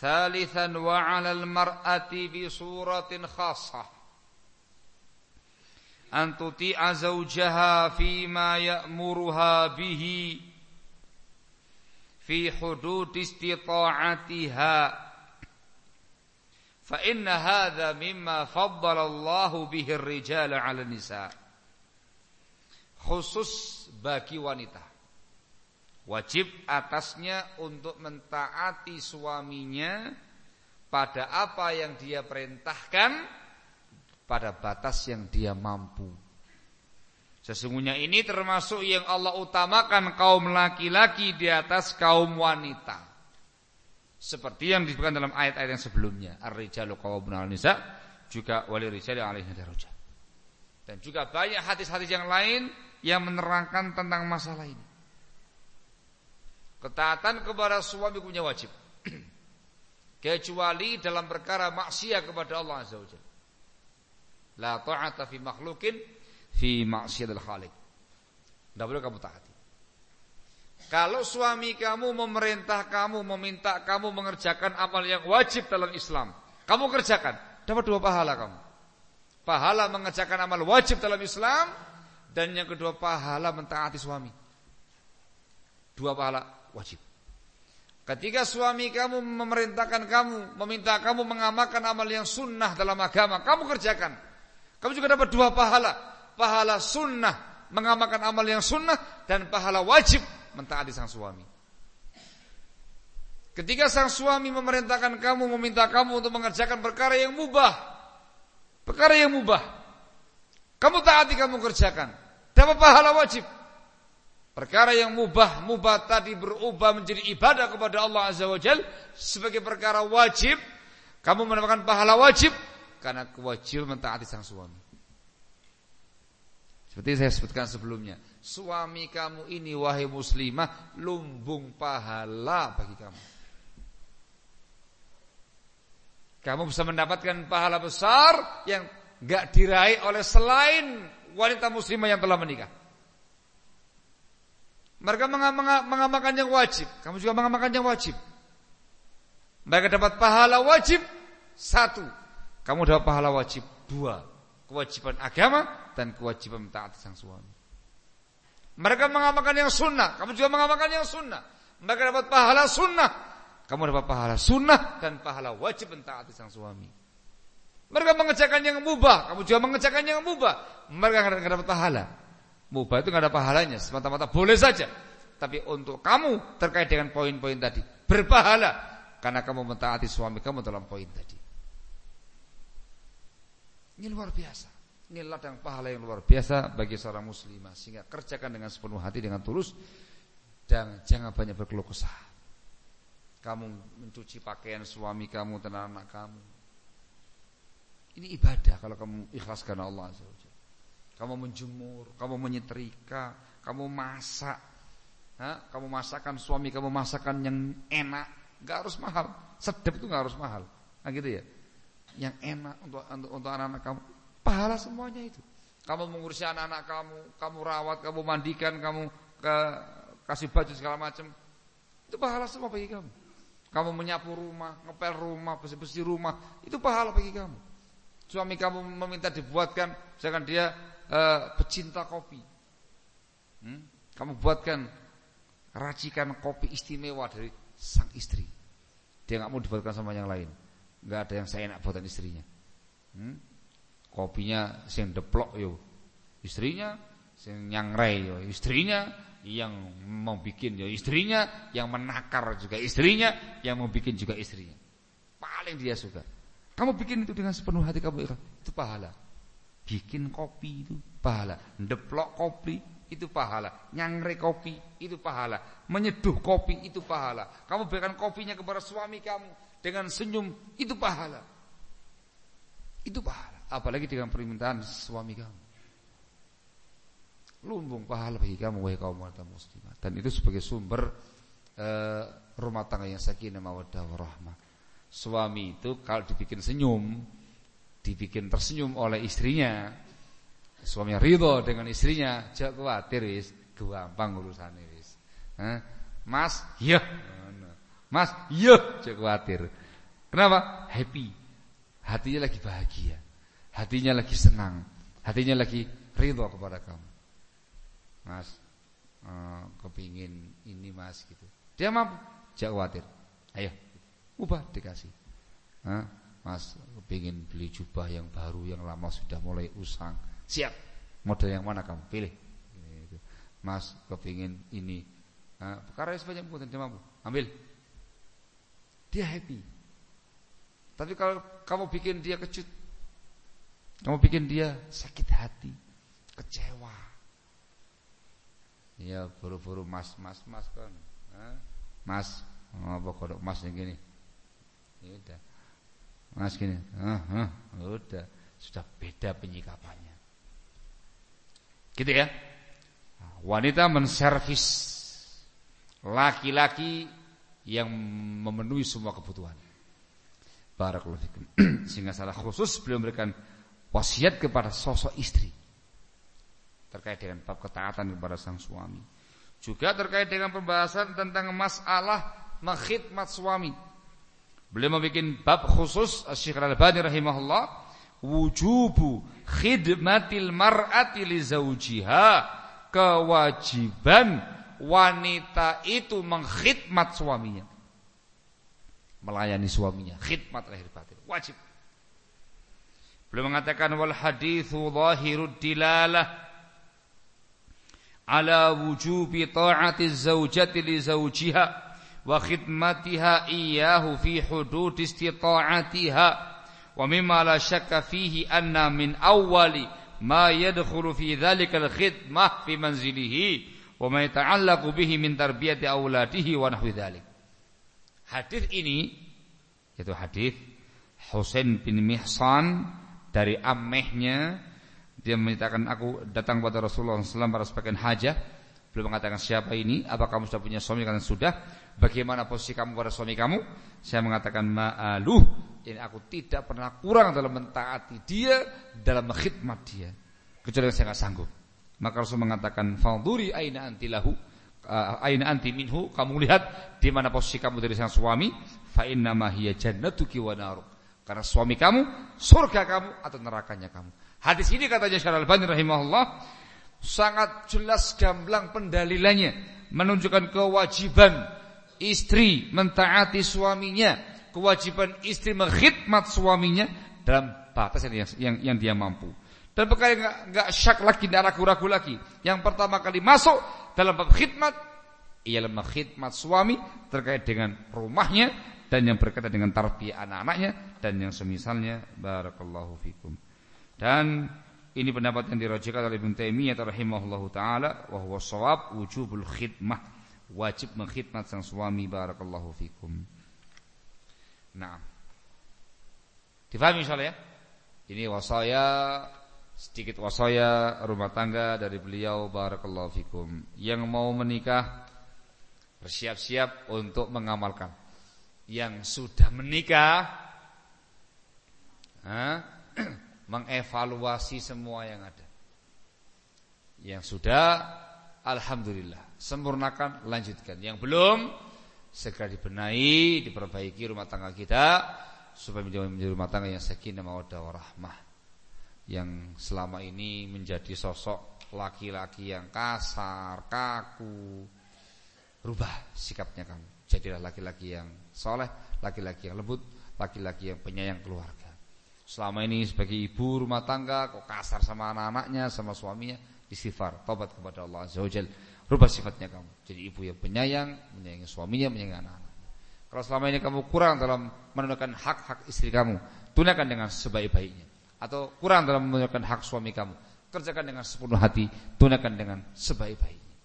ثالثا وعلى المرأة بصورة خاصة. أن تطيع زوجها فيما يأمرها به في حدود استطاعتها. فإن هذا مما فضل الله به الرجال على النساء khusus bagi wanita Wajib atasnya untuk mentaati suaminya pada apa yang dia perintahkan pada batas yang dia mampu. Sesungguhnya ini termasuk yang Allah utamakan kaum laki-laki di atas kaum wanita. Seperti yang disebutkan dalam ayat-ayat yang sebelumnya. Ar-rijalu qawwamun 'alan nisa juga wali rijali darajah. Dan juga banyak hadis-hadis yang lain yang menerangkan tentang masalah ini. Ketaatan kepada suami punya wajib. Kecuali dalam perkara maksiat kepada Allah Azza wa. La ta'ata fi makhlukin fi maksiatil khaliq. Tidak boleh kamu taati. Kalau suami kamu memerintah kamu, meminta kamu mengerjakan amal yang wajib dalam Islam, kamu kerjakan, dapat dua pahala kamu. Pahala mengerjakan amal wajib dalam Islam dan yang kedua pahala mentaati suami. Dua pahala wajib. Ketika suami kamu memerintahkan kamu, meminta kamu mengamalkan amal yang sunnah dalam agama, kamu kerjakan. Kamu juga dapat dua pahala. Pahala sunnah, mengamalkan amal yang sunnah, dan pahala wajib mentaati sang suami. Ketika sang suami memerintahkan kamu, meminta kamu untuk mengerjakan perkara yang mubah, perkara yang mubah, kamu taati, kamu kerjakan, dapat pahala wajib. Perkara yang mubah, mubah tadi berubah menjadi ibadah kepada Allah Azza wa Jal sebagai perkara wajib, kamu mendapatkan pahala wajib karena kewajiban mentaati sang suami. Seperti saya sebutkan sebelumnya, suami kamu ini wahai muslimah lumbung pahala bagi kamu. Kamu bisa mendapatkan pahala besar yang gak diraih oleh selain wanita muslimah yang telah menikah. Mereka mengamalkan yang wajib, kamu juga mengamalkan yang wajib. Mereka dapat pahala wajib satu, kamu dapat pahala wajib dua, kewajiban agama dan kewajiban taat sang suami. Mereka mengamalkan yang sunnah, kamu juga mengamalkan yang sunnah. Mereka dapat pahala sunnah, kamu dapat pahala sunnah dan pahala wajib mentaati sang suami. Mereka mengerjakan yang mubah, kamu juga mengerjakan yang mubah. Mereka tidak dapat pahala. Mubah itu tidak ada pahalanya, semata-mata boleh saja. Tapi untuk kamu terkait dengan poin-poin tadi, berpahala karena kamu mentaati suami kamu dalam poin tadi. Ini luar biasa. Ini ladang pahala yang luar biasa bagi seorang muslimah sehingga kerjakan dengan sepenuh hati dengan tulus dan jangan banyak berkeluh kesah. Kamu mencuci pakaian suami kamu dan anak kamu. Ini ibadah kalau kamu ikhlas karena Allah SWT. Kamu menjemur, kamu menyetrika, kamu masak. Ha? Kamu masakan suami kamu masakan yang enak, gak harus mahal. Sedap itu gak harus mahal. Nah gitu ya yang enak untuk untuk, untuk anak-anak kamu. Pahala semuanya itu. Kamu mengurusi anak-anak kamu, kamu rawat, kamu mandikan, kamu ke, kasih baju segala macam. Itu pahala semua bagi kamu. Kamu menyapu rumah, ngepel rumah, bersih-bersih rumah, itu pahala bagi kamu. Suami kamu meminta dibuatkan, misalkan dia uh, pecinta kopi. Hmm? Kamu buatkan racikan kopi istimewa dari sang istri. Dia nggak mau dibuatkan sama yang lain nggak ada yang saya enak buatan istrinya. Hmm? Kopinya sing deplok yo istrinya, sing nyangrai yo istrinya, yang mau bikin yo istrinya, yang menakar juga istrinya, yang mau bikin juga istrinya. Paling dia suka. Kamu bikin itu dengan sepenuh hati kamu itu pahala. Bikin kopi itu pahala. Deplok kopi itu pahala. Nyangre kopi itu pahala. Menyeduh kopi itu pahala. Kamu berikan kopinya kepada suami kamu dengan senyum itu pahala. Itu pahala, apalagi dengan permintaan suami kamu. Lumbung pahala bagi kamu wahai kaum wanita muslimah dan itu sebagai sumber uh, rumah tangga yang sakinah mawaddah warahmah. Suami itu kalau dibikin senyum, dibikin tersenyum oleh istrinya, suami ridho dengan istrinya, jangan khawatir wis, gampang urusannya wis. Mas, iya. Mas, iya, jangan khawatir. Kenapa? Happy. Hatinya lagi bahagia. Hatinya lagi senang. Hatinya lagi ridho kepada kamu. Mas, uh, kepingin ini mas gitu. Dia mampu, jangan khawatir. Ayo, ubah dikasih. Mas, kepingin beli jubah yang baru, yang lama sudah mulai usang. Siap. Model yang mana kamu pilih? Gitu. Mas, kepingin ini. Nah, perkara sebanyak mungkin dia mampu. Ambil. Dia happy. Tapi kalau kamu bikin dia kecut, kamu bikin dia sakit hati, kecewa. Ya buru-buru mas, mas, mas kan, mas, apa kodok mas yang gini, ya udah, mas gini, ah, ah, udah, sudah beda penyikapannya. Gitu ya. Wanita menservis laki-laki yang memenuhi semua kebutuhan. Barakallahu fikum. Sehingga salah khusus beliau memberikan wasiat kepada sosok istri terkait dengan bab ketaatan kepada sang suami. Juga terkait dengan pembahasan tentang masalah mengkhidmat suami. Beliau membuat bab khusus Syekh Al-Albani rahimahullah wujubu khidmatil mar'ati li zawjiha kewajiban wanita itu mengkhidmat suaminya. Melayani suaminya, khidmat lahir batin, wajib. Beliau mengatakan wal hadithu zahirud dilalah ala wujubi ta'ati zaujati li zawjiha wa khidmatiha iyyahu fi hudud istita'atiha wa mimma la syakka fihi anna min awwali ma yadkhulu fi dhalika al-khidmah fi manzilihi wa ma yata'allaqu bihi min tarbiyati auladihi wa nahwi dzalik. Hadis ini yaitu hadis Husain bin Mihsan dari ammehnya Dia menyatakan aku datang kepada Rasulullah SAW pada sebagian hajah. Beliau mengatakan siapa ini? Apa kamu sudah punya suami? Karena sudah. Bagaimana posisi kamu pada suami kamu? Saya mengatakan ma'aluh. Ini aku tidak pernah kurang dalam mentaati dia, dalam mengkhidmat dia. Kecuali saya nggak sanggup. Maka Rasul mengatakan, "Fadhuri aina anti lahu." Uh, aina anti minhu, kamu lihat di mana posisi kamu dari sang suami, fa inna ma hiya jannatuki wa naruk. Karena suami kamu surga kamu atau nerakanya kamu. Hadis ini katanya Syarah Al-Bani rahimahullah sangat jelas gamblang pendalilannya menunjukkan kewajiban istri mentaati suaminya, kewajiban istri mengkhidmat suaminya dalam batas yang yang, yang dia mampu. Dan perkara yang enggak syak lagi, tidak ragu-ragu lagi. Yang pertama kali masuk dalam bab khidmat ialah mengkhidmat suami terkait dengan rumahnya dan yang berkaitan dengan tarbiyah anak-anaknya dan yang semisalnya barakallahu fikum. Dan ini pendapat yang dirajikan oleh Ibnu Taimiyah rahimahullahu taala wa huwa wujubul khidmah, wajib mengkhidmat sang suami barakallahu fikum. Nah. Difahami insyaallah ya? Ini wasaya sedikit wasaya rumah tangga dari beliau barakallahu fikum. Yang mau menikah bersiap-siap untuk mengamalkan yang sudah menikah ha, mengevaluasi semua yang ada. Yang sudah alhamdulillah sempurnakan lanjutkan. Yang belum segera dibenahi, diperbaiki rumah tangga kita supaya menjadi rumah tangga yang sakinah mawaddah warahmah. Yang selama ini menjadi sosok laki-laki yang kasar, kaku. Rubah sikapnya kamu. Jadilah laki-laki yang soleh, laki-laki yang lembut, laki-laki yang penyayang keluarga. Selama ini sebagai ibu rumah tangga kok kasar sama anak-anaknya, sama suaminya, istighfar, tobat kepada Allah Azza wajal. Rubah sifatnya kamu. Jadi ibu yang penyayang, menyayangi suaminya, menyayangi anak-anak. Kalau selama ini kamu kurang dalam menunaikan hak-hak istri kamu, tunaikan dengan sebaik-baiknya. Atau kurang dalam menunaikan hak suami kamu, kerjakan dengan sepenuh hati, tunaikan dengan sebaik-baiknya.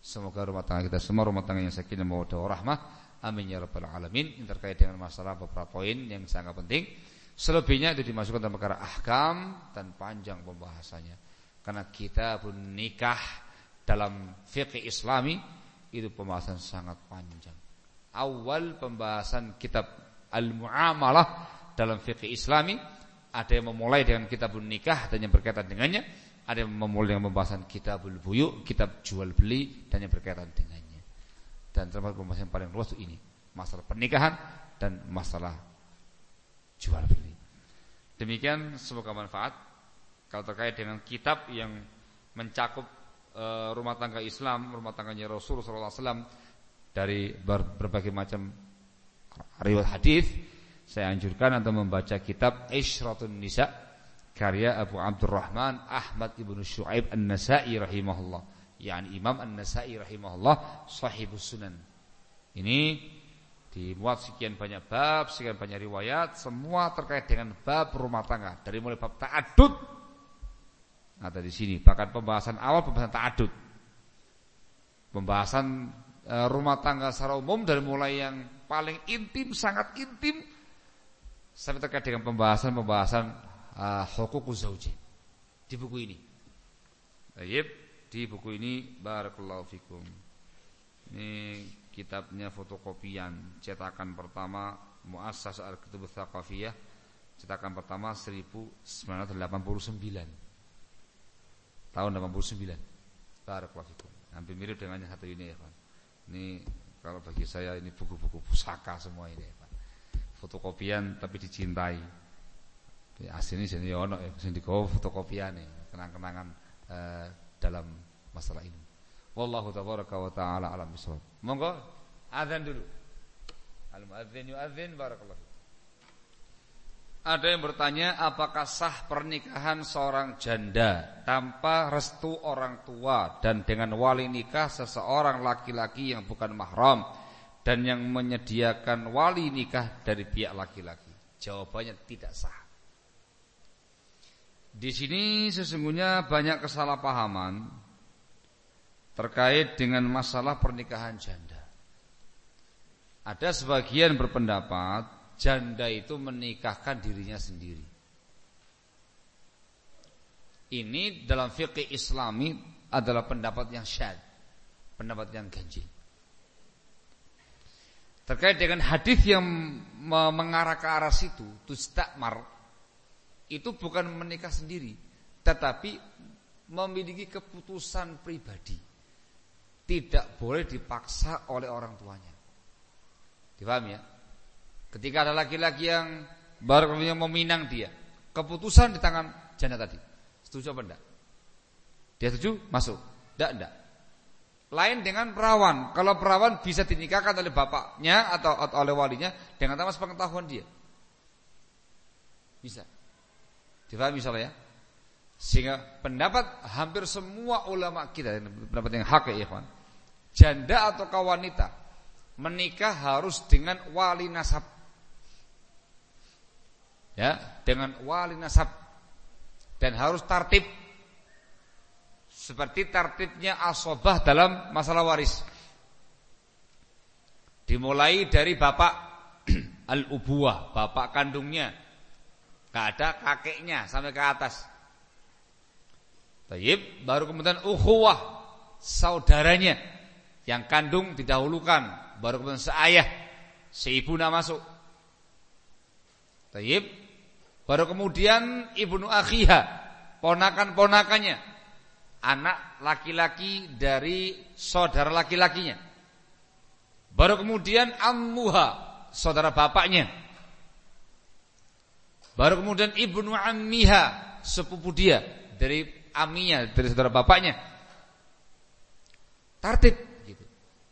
Semoga rumah tangga kita semua rumah tangga yang sakinah mawaddah warahmah. Amin ya rabbal alamin. Ini terkait dengan masalah beberapa poin yang sangat penting. Selebihnya itu dimasukkan dalam perkara ahkam dan panjang pembahasannya. Karena kita pun nikah dalam fikih Islami itu pembahasan sangat panjang. Awal pembahasan kitab Al-Muamalah dalam fikih Islami ada yang memulai dengan kitab nikah dan yang berkaitan dengannya ada yang memulai dengan pembahasan kitabul buyu, kitab jual beli dan yang berkaitan dengannya. Dan termasuk pembahasan yang paling luas ini, masalah pernikahan dan masalah jual beli. Demikian semoga manfaat. Kalau terkait dengan kitab yang mencakup e, rumah tangga Islam, rumah tangganya Rasulullah SAW dari ber, berbagai macam riwayat hadis, saya anjurkan untuk membaca kitab Ishratun Nisa karya Abu Abdurrahman Ahmad ibnu Shu'aib An-Nasai rahimahullah. Yani Imam An-Nasai rahimahullah sahibus sunan. Ini dimuat sekian banyak bab, sekian banyak riwayat, semua terkait dengan bab rumah tangga. Dari mulai bab ta'adud ada di sini. Bahkan pembahasan awal pembahasan ta'adud. Pembahasan e, rumah tangga secara umum dari mulai yang paling intim, sangat intim sampai terkait dengan pembahasan-pembahasan uh, Hukukuz Zawji di buku ini. Baik, di buku ini barakallahu fikum. Ini kitabnya fotokopian cetakan pertama Muassas Al-Kutub Tsaqafiyah cetakan pertama 1989. Tahun 89. Barakallahu fikum. Hampir mirip dengan yang satu ini ya, Pak. Ini kalau bagi saya ini buku-buku pusaka semua ini ya, Pak. Fotokopian tapi dicintai. Ya, aslinya jadi ono ya sing digawa fotokopiane, kenang-kenangan eh, dalam masalah ini. Wallahu tabaraka wa taala alam bisawab. Monggo azan dulu. Al muadzin yuadzin barakallahu. Ada yang bertanya apakah sah pernikahan seorang janda tanpa restu orang tua dan dengan wali nikah seseorang laki-laki yang bukan mahram dan yang menyediakan wali nikah dari pihak laki-laki? Jawabannya tidak sah. Di sini sesungguhnya banyak kesalahpahaman terkait dengan masalah pernikahan janda. Ada sebagian berpendapat janda itu menikahkan dirinya sendiri. Ini dalam fikih Islami adalah pendapat yang syad, pendapat yang ganjil. Terkait dengan hadis yang mengarah ke arah situ, tustakmar itu bukan menikah sendiri, tetapi memiliki keputusan pribadi. Tidak boleh dipaksa oleh orang tuanya. Dipahami ya? Ketika ada laki-laki yang baru meminang dia, keputusan di tangan janda tadi. Setuju apa enggak? Dia setuju? Masuk. Enggak, enggak. Lain dengan perawan. Kalau perawan bisa dinikahkan oleh bapaknya atau, atau oleh walinya dengan tanpa sepengetahuan dia. Bisa. Difahami misalnya ya? Sehingga pendapat hampir semua ulama kita pendapat yang hak ya ikhwan. Janda atau wanita menikah harus dengan wali nasab. Ya, dengan wali nasab dan harus tertib seperti tertibnya asobah dalam masalah waris. Dimulai dari bapak al-ubuah, bapak kandungnya. Gak ada kakeknya sampai ke atas. Tayyib, baru kemudian ukhuwah, saudaranya yang kandung didahulukan, baru kemudian seayah, seibuna masuk. Tayyib, Baru kemudian ibnu akhiha, ponakan-ponakannya, anak laki-laki dari saudara laki-lakinya. Baru kemudian ammuha, saudara bapaknya. Baru kemudian ibnu ammiha, sepupu dia dari aminya, dari saudara bapaknya. Tartib gitu.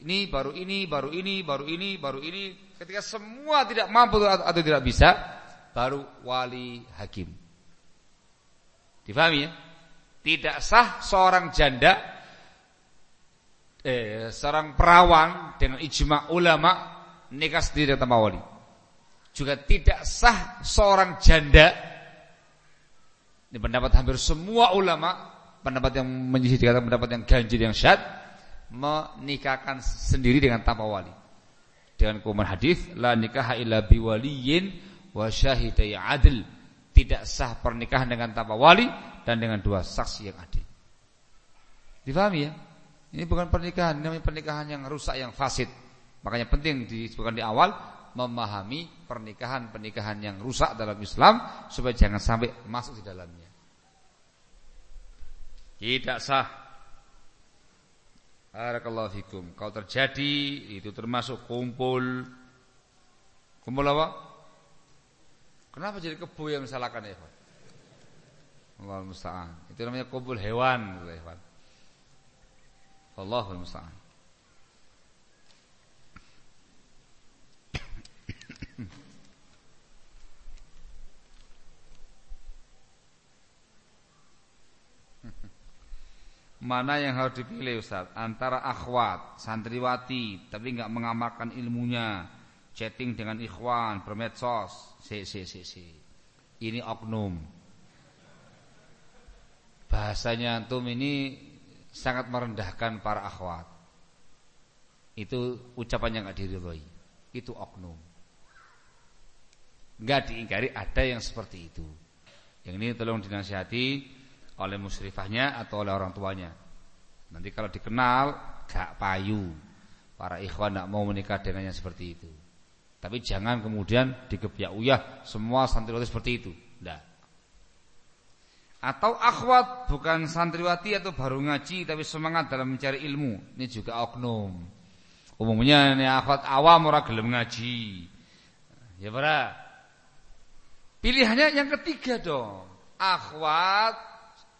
Ini baru ini, baru ini, baru ini, baru ini. Ketika semua tidak mampu atau tidak bisa, baru wali hakim. Difahami ya? Tidak sah seorang janda eh, seorang perawan dengan ijma ulama nikah sendiri tanpa wali. Juga tidak sah seorang janda ini pendapat hampir semua ulama pendapat yang menyisih dikatakan pendapat yang ganjil yang syad menikahkan sendiri dengan tanpa wali. Dengan kuman hadis la nikah illa biwaliyin wa syahidai adil tidak sah pernikahan dengan tanpa wali dan dengan dua saksi yang adil. Difahami ya? Ini bukan pernikahan, ini pernikahan yang rusak yang fasid. Makanya penting disebutkan di awal memahami pernikahan-pernikahan yang rusak dalam Islam supaya jangan sampai masuk di dalamnya. Tidak sah. Barakallahu fikum. Kalau terjadi itu termasuk kumpul kumpul apa? Kenapa jadi kebu yang disalahkan ya, Pak? Allah musta'an. Itu namanya kubul hewan, ya, Pak. Allahul musta'an. Mana yang harus dipilih Ustaz? Antara akhwat, santriwati, tapi enggak mengamalkan ilmunya chatting dengan ikhwan, bermedsos. Si, si, si, si. Ini oknum. Bahasanya antum ini sangat merendahkan para akhwat. Itu ucapan yang gak diridhoi. Itu oknum. Gak diingkari ada yang seperti itu. Yang ini tolong dinasihati oleh musyrifahnya atau oleh orang tuanya. Nanti kalau dikenal gak payu. Para ikhwan tidak mau menikah dengan yang seperti itu. Tapi jangan kemudian digebiak uyah semua santriwati seperti itu. Tidak. Atau akhwat bukan santriwati atau baru ngaji tapi semangat dalam mencari ilmu. Ini juga oknum. Umumnya ini akhwat awam orang gelem ngaji. Ya para. Pilihannya yang ketiga dong. Akhwat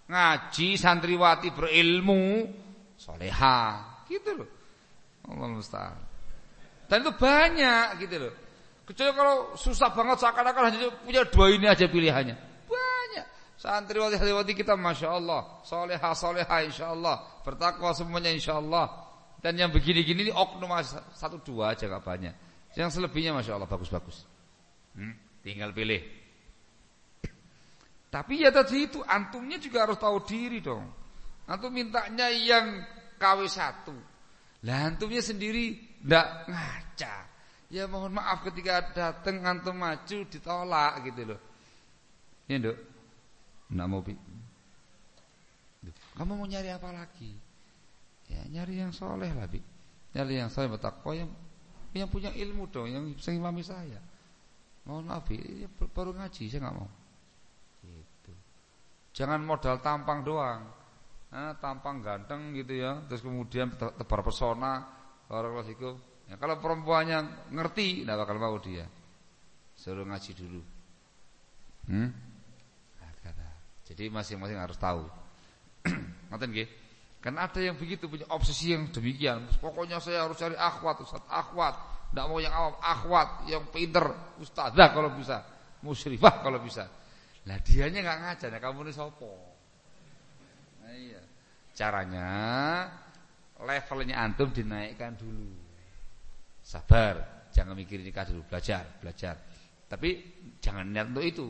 ngaji santriwati berilmu soleha gitu loh. Allah musta'an. Dan itu banyak gitu loh. Kecuali kalau susah banget seakan-akan hanya punya dua ini aja pilihannya. Banyak. Santriwati santriwati kita masya Allah, soleha soleha insya Allah, bertakwa semuanya insya Allah. Dan yang begini-gini ini oknum satu dua aja gak banyak. Yang selebihnya masya Allah bagus-bagus. Hmm, tinggal pilih. Tapi ya tadi itu antumnya juga harus tahu diri dong. Antum mintanya yang KW satu. Lah antumnya sendiri ndak ngaca. Ya mohon maaf ketika datang antum maju ditolak gitu loh. Iya, Nduk. Enggak mau Kamu mau nyari apa lagi? Ya nyari yang soleh lah, Bi. Nyari yang soleh bertakwa yang yang punya ilmu dong, yang bisa imami saya. Mohon maaf, ya, baru ngaji saya nggak mau. Gitu. Jangan modal tampang doang. Nah, tampang ganteng gitu ya, terus kemudian tebar pesona, itu. Ya, kalau perempuannya ngerti, tidak bakal mau dia. Suruh ngaji dulu. Hmm? Nah, Jadi masing-masing harus tahu. Ngaten nggih? Kan ada yang begitu punya obsesi yang demikian. Pokoknya saya harus cari akhwat, ustaz akhwat. Tidak mau yang awam, akhwat, yang pinter, ustazah kalau bisa, musyrifah kalau bisa. Lah dianya nggak ngajar, ya kamu ini sopo. Nah, iya. Caranya levelnya antum dinaikkan dulu. Sabar, jangan mikir nikah dulu, belajar, belajar. Tapi jangan niat untuk itu.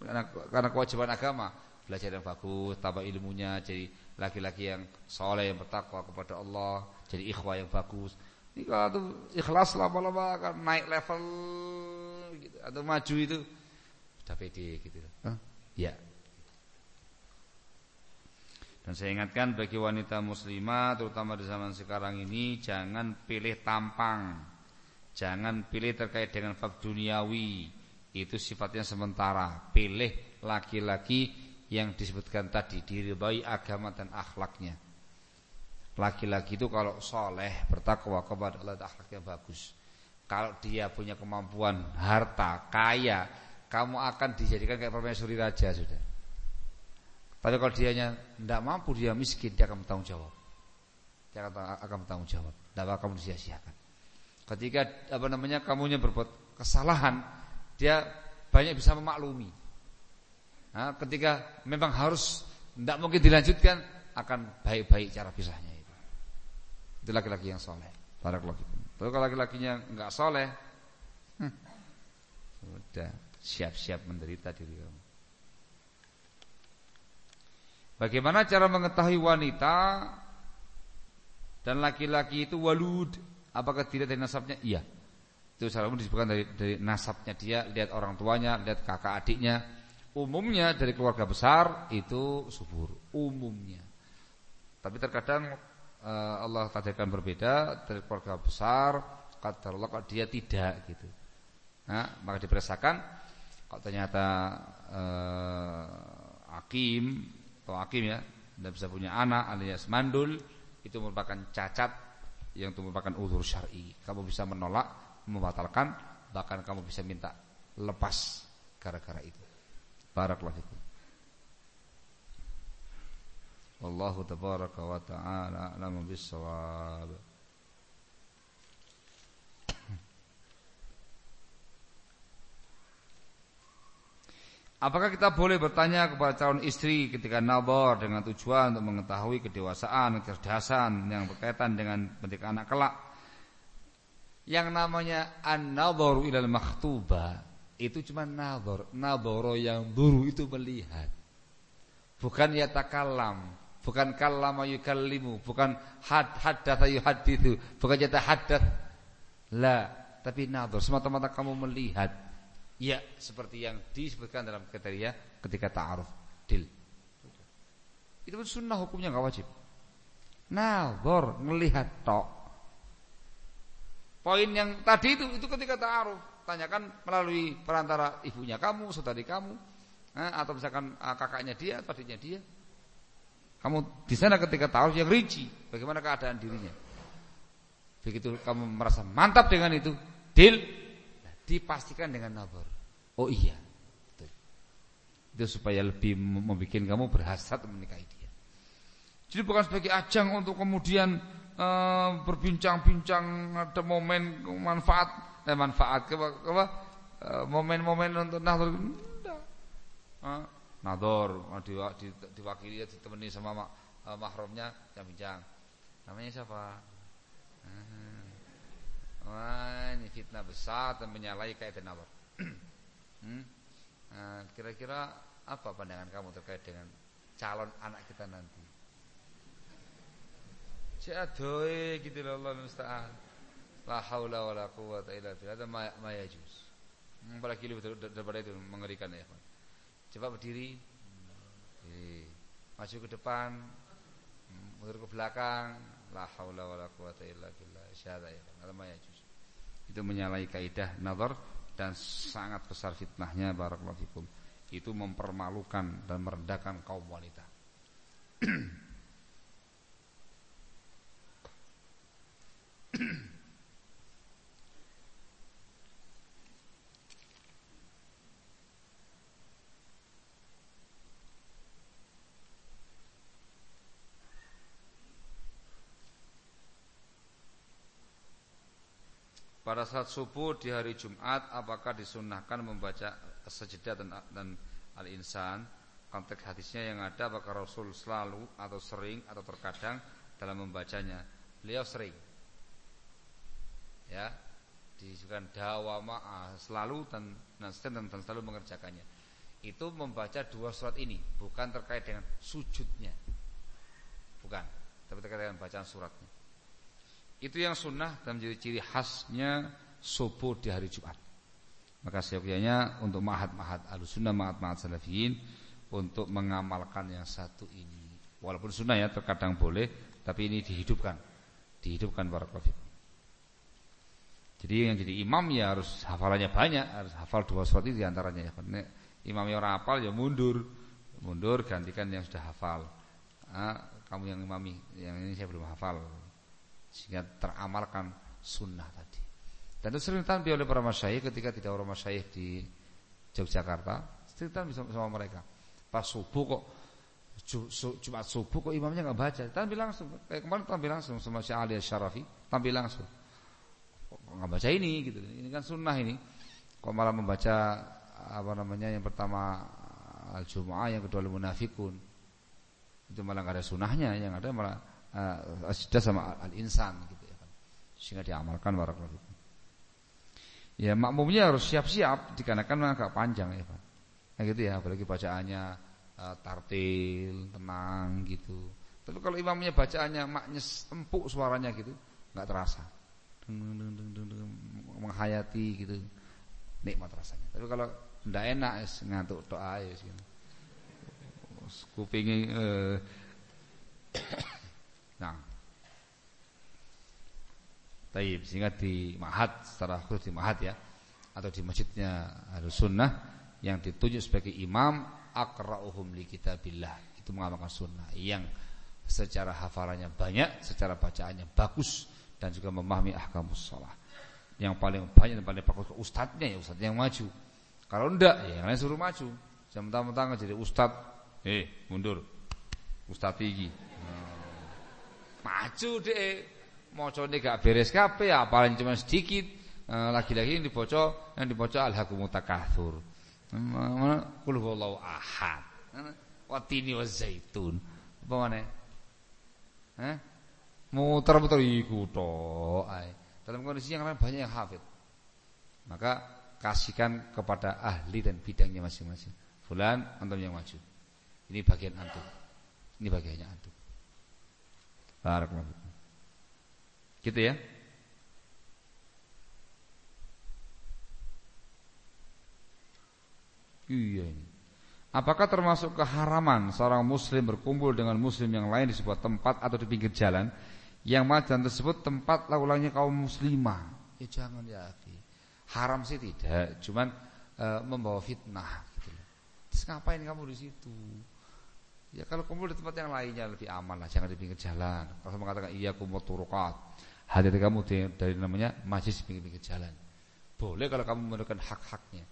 Karena karena kewajiban agama belajar yang bagus, tambah ilmunya, jadi laki-laki yang soleh yang bertakwa kepada Allah, jadi ikhwah yang bagus. Ini kalau tuh ikhlas lama-lama akan naik level gitu, atau maju itu sudah pede gitu. Huh? Ya. Dan saya ingatkan bagi wanita muslimah terutama di zaman sekarang ini jangan pilih tampang. Jangan pilih terkait dengan fak duniawi. Itu sifatnya sementara. Pilih laki-laki yang disebutkan tadi diridhai agama dan akhlaknya. Laki-laki itu kalau soleh bertakwa kepada Allah akhlaknya bagus. Kalau dia punya kemampuan harta kaya, kamu akan dijadikan kayak permaisuri raja sudah. Tapi kalau dianya tidak mampu, dia miskin, dia akan bertanggung jawab. Dia akan, akan bertanggung jawab. Tidak akan kamu sia-siakan. Ketika apa namanya kamunya berbuat kesalahan, dia banyak bisa memaklumi. Nah, ketika memang harus tidak mungkin dilanjutkan akan baik-baik cara pisahnya itu. Itu laki-laki yang soleh. Tapi kalau laki-lakinya enggak soleh, hmm, sudah siap-siap menderita diri kamu. Bagaimana cara mengetahui wanita dan laki-laki itu walud? Apakah tidak dari nasabnya? Iya. Itu selalu disebutkan dari, dari nasabnya dia, lihat orang tuanya, lihat kakak adiknya, Umumnya dari keluarga besar itu subur, umumnya. Tapi terkadang uh, Allah takdirkan berbeda dari keluarga besar, kata Allah kalau dia tidak gitu. Nah, maka diperiksakan kalau ternyata uh, hakim atau hakim ya tidak bisa punya anak alias mandul itu merupakan cacat yang itu merupakan uzur syar'i. Kamu bisa menolak, membatalkan, bahkan kamu bisa minta lepas gara-gara itu. Barakallahu fikum. Wallahu tabaraka wa ta'ala a'lamu bis-shawab. Apakah kita boleh bertanya kepada calon istri ketika nabor dengan tujuan untuk mengetahui kedewasaan, kecerdasan yang berkaitan dengan pendidikan anak kelak? Yang namanya an-nadharu ilal makhtubah itu cuma nabor, naboro yang dulu itu melihat. Bukan yatakalam, bukan kallama yukallimu, bukan had haddatsa yuhadditsu, bukan jata haddat. La, tapi nabor semata-mata kamu melihat. Ya, seperti yang disebutkan dalam kriteria ketika ta'aruf dil. Itu pun sunnah hukumnya nggak wajib. Nabor melihat tok. Poin yang tadi itu itu ketika ta'aruf tanyakan melalui perantara ibunya kamu, saudari kamu, eh, atau misalkan eh, kakaknya dia, adiknya dia. Kamu di sana ketika tahu yang rinci bagaimana keadaan dirinya. Begitu kamu merasa mantap dengan itu, deal dipastikan dengan nabar. Oh iya. Itu, itu supaya lebih membuat kamu berhasrat menikahi dia. Jadi bukan sebagai ajang untuk kemudian uh, berbincang-bincang ada momen manfaat eh, manfaat ke apa eh, momen-momen untuk nahdor nah, nahdor di, di, diwakili ditemani sama mak, uh, mahramnya yang bincang namanya siapa Wah, ini fitnah besar dan menyalahi kaitan nawar. hmm? nah, kira-kira apa pandangan kamu terkait dengan calon anak kita nanti? Jadoe gitu loh Allah musta'an. La haula wala quwata illa billah. Ada ma, ma yajuz. Apalagi lebih daripada itu mengerikan ya, Coba berdiri. Berdiri. maju ke depan, hmm, mundur ke belakang, la haula wala quwata illa billah. Syahada ya. Itu menyalahi kaidah nazar dan sangat besar fitnahnya barakallahu fikum. Itu mempermalukan dan merendahkan kaum wanita. Pada saat subuh di hari Jumat apakah disunahkan membaca sejedah dan, dan al-insan? Konteks hadisnya yang ada apakah Rasul selalu atau sering atau terkadang dalam membacanya? Beliau sering. Ya disebutkan dawama selalu dan dan, dan selalu mengerjakannya. Itu membaca dua surat ini bukan terkait dengan sujudnya. Bukan tapi terkait dengan bacaan suratnya itu yang sunnah dan menjadi ciri khasnya subuh di hari Jumat. Maka seyogyanya untuk mahat-mahat sunnah mahat-mahat salafiyin untuk mengamalkan yang satu ini. Walaupun sunnah ya terkadang boleh, tapi ini dihidupkan. Dihidupkan para kafir. Jadi yang jadi imam ya harus hafalannya banyak, harus hafal dua surat itu di antaranya ya. Nek imamnya orang hafal ya mundur, mundur gantikan yang sudah hafal. Ah, kamu yang imami, yang ini saya belum hafal sehingga teramalkan sunnah tadi. Dan itu sering tampil oleh para masyayikh ketika tidak orang masyayikh di Yogyakarta, sering tampil sama, mereka. Pas subuh kok Jumat subuh kok imamnya nggak baca, tampil langsung. Kayak kemarin tampil langsung sama Syekh Ali Syarafi, tampil langsung. Nggak baca ini gitu. Ini kan sunnah ini. Kok malah membaca apa namanya yang pertama al-Jumu'ah, yang kedua al-Munafikun. Itu malah nggak ada sunnahnya, yang ada malah asyidah sama al-insan gitu ya kan. Sehingga diamalkan barakallahu Ya makmumnya harus siap-siap dikarenakan agak panjang ya Pak. Nah gitu ya, apalagi bacaannya uh, tartil, tenang gitu. Tapi kalau imamnya bacaannya maknya empuk suaranya gitu, nggak terasa. Menghayati gitu. Nikmat rasanya. Tapi kalau ndak enak ngantuk doa ya sih. Kupingnya uh, Nah. Taib sehingga di mahat secara khusus di mahat ya atau di masjidnya harus sunnah yang ditunjuk sebagai imam akra'uhum li kitabillah itu mengamalkan sunnah yang secara hafalannya banyak, secara bacaannya bagus dan juga memahami ahkamus shalah. Yang paling banyak dan paling bagus ustadznya ya yang maju. Kalau enggak ya yang lain suruh maju. Mentang-mentang jadi ustadz, eh mundur. Ustadz tinggi. Maju deh. Macane gak beres kabeh, apalan cuma sedikit. Eh, lagi-lagi yang dibaca yang dibaca al-hakumut takatsur. Qul huwallahu ahad. Watini wa zaitun. Apa mana? Eh? Muter-muter iku Dalam kondisi yang banyak yang hafid. Maka kasihkan kepada ahli dan bidangnya masing-masing. Fulan antum yang maju. Ini bagian antum. Ini bagiannya antum. Barakallahu Gitu ya. Iya ini. Apakah termasuk keharaman seorang muslim berkumpul dengan muslim yang lain di sebuah tempat atau di pinggir jalan yang majan tersebut tempat laulangnya kaum muslimah? Ya jangan ya. Haram sih tidak, cuman e, membawa fitnah gitu Terus ngapain kamu di situ? Ya kalau kumpul di tempat yang lainnya lebih aman lah, jangan di pinggir jalan. Kalau mengatakan iya kumut turukat, hati-hati kamu dari namanya majlis di pinggir-pinggir jalan. Boleh kalau kamu menekan hak-haknya.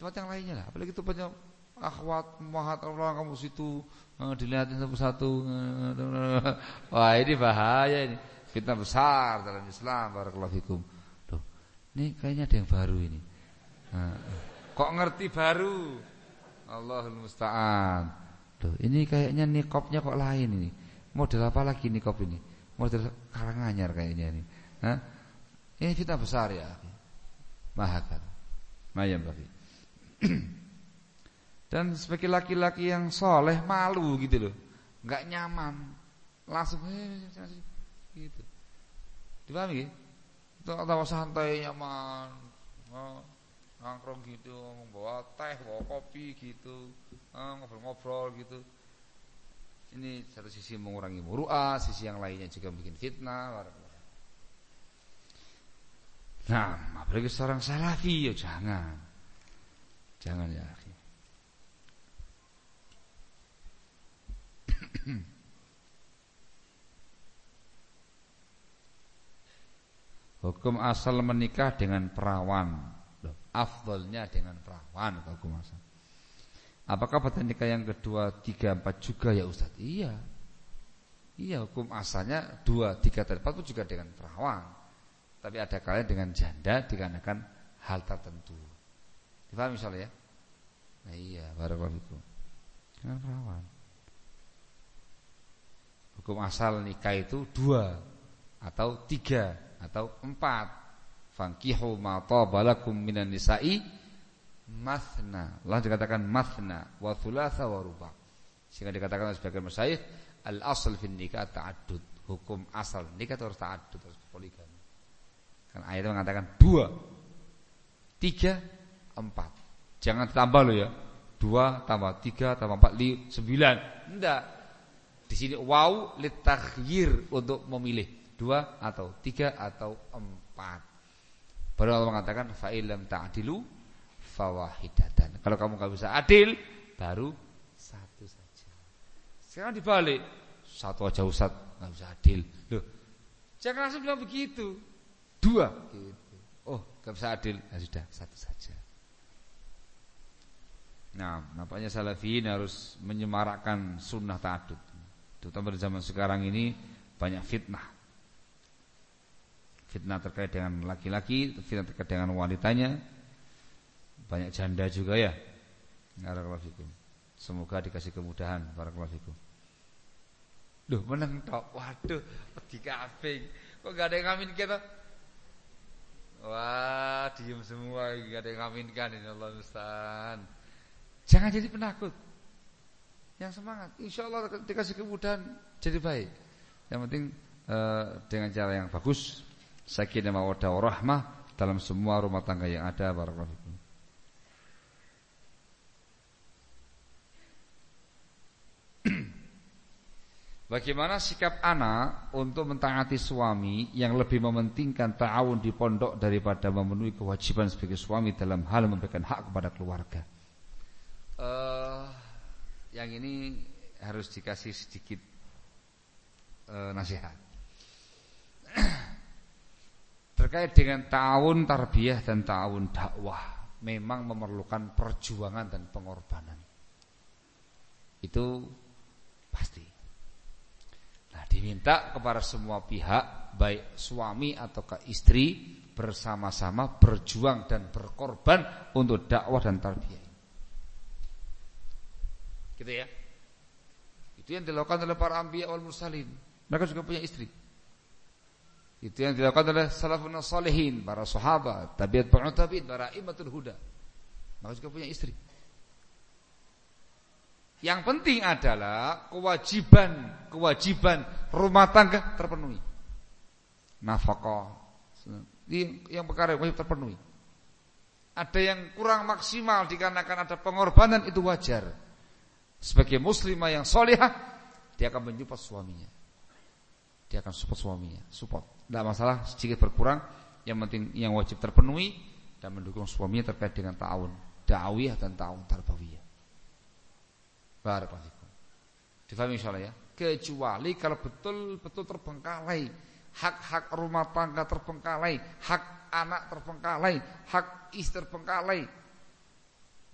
Tempat yang lainnya lah, apalagi tempatnya akhwat, mahat orang kamu situ uh, dilihatin satu-satu. Uh, wah ini bahaya ini, fitnah besar dalam Islam. Barakallahu fikum. Tuh, ini kayaknya ada yang baru ini. Uh, kok ngerti baru? Allahul musta'an. Loh, ini kayaknya nikopnya kok lain ini. Model apa lagi nikop ini? Model karanganyar kayaknya ini. Hah? Ini fitnah besar ya. Mahakar. Mayam bagi. Dan sebagai laki-laki yang soleh malu gitu loh, nggak nyaman, langsung eh, gitu. Dipahami? Itu tahu santai nyaman. Oh nongkrong gitu, bawa teh, bawa kopi gitu, ngobrol-ngobrol gitu. Ini satu sisi mengurangi muru'ah, sisi yang lainnya juga bikin fitnah. Nah, apalagi seorang salafi ya jangan. Jangan ya. Hukum asal menikah dengan perawan. Afdolnya dengan perawan hukum asal. Apakah pada nikah yang kedua tiga empat juga ya Ustaz? Iya. Iya hukum asalnya dua tiga dan empat pun juga dengan perawan. Tapi ada kalian dengan janda dikarenakan hal tertentu. Dipahami misalnya ya? Nah iya, barakallahu Dengan perawan. Hukum asal nikah itu dua atau tiga atau empat. Fankihu ma tabalakum minan nisa'i mathna. Allah dikatakan mathna wa thulatha wa ruba. Sehingga dikatakan sebagai masyayikh al asal fin nikah ta'addud. Hukum asal nikah harus ta'addud, harus poligami. Kan ayat mengatakan dua, tiga, empat. Jangan tambah loh ya. Dua tambah tiga tambah empat li sembilan. Enggak. Di sini wow litakhyir untuk memilih dua atau tiga atau empat. Baru Allah mengatakan fa'ilam ta'dilu fawahidatan. Kalau kamu nggak bisa adil, baru satu saja. Sekarang dibalik, satu aja Ustaz nggak bisa adil. Loh, jangan langsung bilang begitu. Dua, gitu. Oh, nggak bisa adil, ya sudah satu saja. Nah, nampaknya salafiyin harus menyemarakkan sunnah ta'adud. Terutama di zaman sekarang ini banyak fitnah. Fitnah terkait dengan laki-laki, fitnah terkait dengan wanitanya, banyak janda juga ya. Barakallahu. Semoga dikasih kemudahan barakallahu. Duh, menang tok. Waduh, di kambing. Kok gak ada yang ngamin kita? Wah, diem semua, gak ada yang ngaminkan ini Allah Ustaz. Jangan jadi penakut. Yang semangat. Insya Allah dikasih kemudahan jadi baik. Yang penting uh, dengan cara yang bagus. Sakinah mawaddah warahmah dalam semua rumah tangga yang ada barakallahu fikum. Bagaimana sikap anak untuk mentaati suami yang lebih mementingkan ta'awun di pondok daripada memenuhi kewajiban sebagai suami dalam hal memberikan hak kepada keluarga? Uh, yang ini harus dikasih sedikit uh, nasihat. Terkait dengan ta'awun tarbiyah dan ta'awun dakwah memang memerlukan perjuangan dan pengorbanan. Itu pasti. Nah, diminta kepada semua pihak, baik suami atau ke istri bersama-sama berjuang dan berkorban untuk dakwah dan tarbiyah. Gitu ya. Itu yang dilakukan oleh para anbiya wal mursalin. Mereka juga punya istri. Itu yang dilakukan oleh salafun salihin, para sahabat, tabiat tabi'in, para imatul huda. Mereka juga punya istri. Yang penting adalah kewajiban kewajiban rumah tangga terpenuhi. Nafkah. Yang perkara wajib terpenuhi. Ada yang kurang maksimal dikarenakan ada pengorbanan itu wajar. Sebagai muslimah yang solehah, dia akan menjupat suaminya. Dia akan support suaminya, support. Tidak masalah sedikit berkurang, yang penting yang wajib terpenuhi dan mendukung suaminya terkait dengan ta'awun, da'awiyah dan ta'awun tarbawiyah. Barakallahu. Difahami insyaallah ya. Kecuali kalau betul-betul terbengkalai, hak-hak rumah tangga terbengkalai, hak anak terbengkalai, hak istri terbengkalai.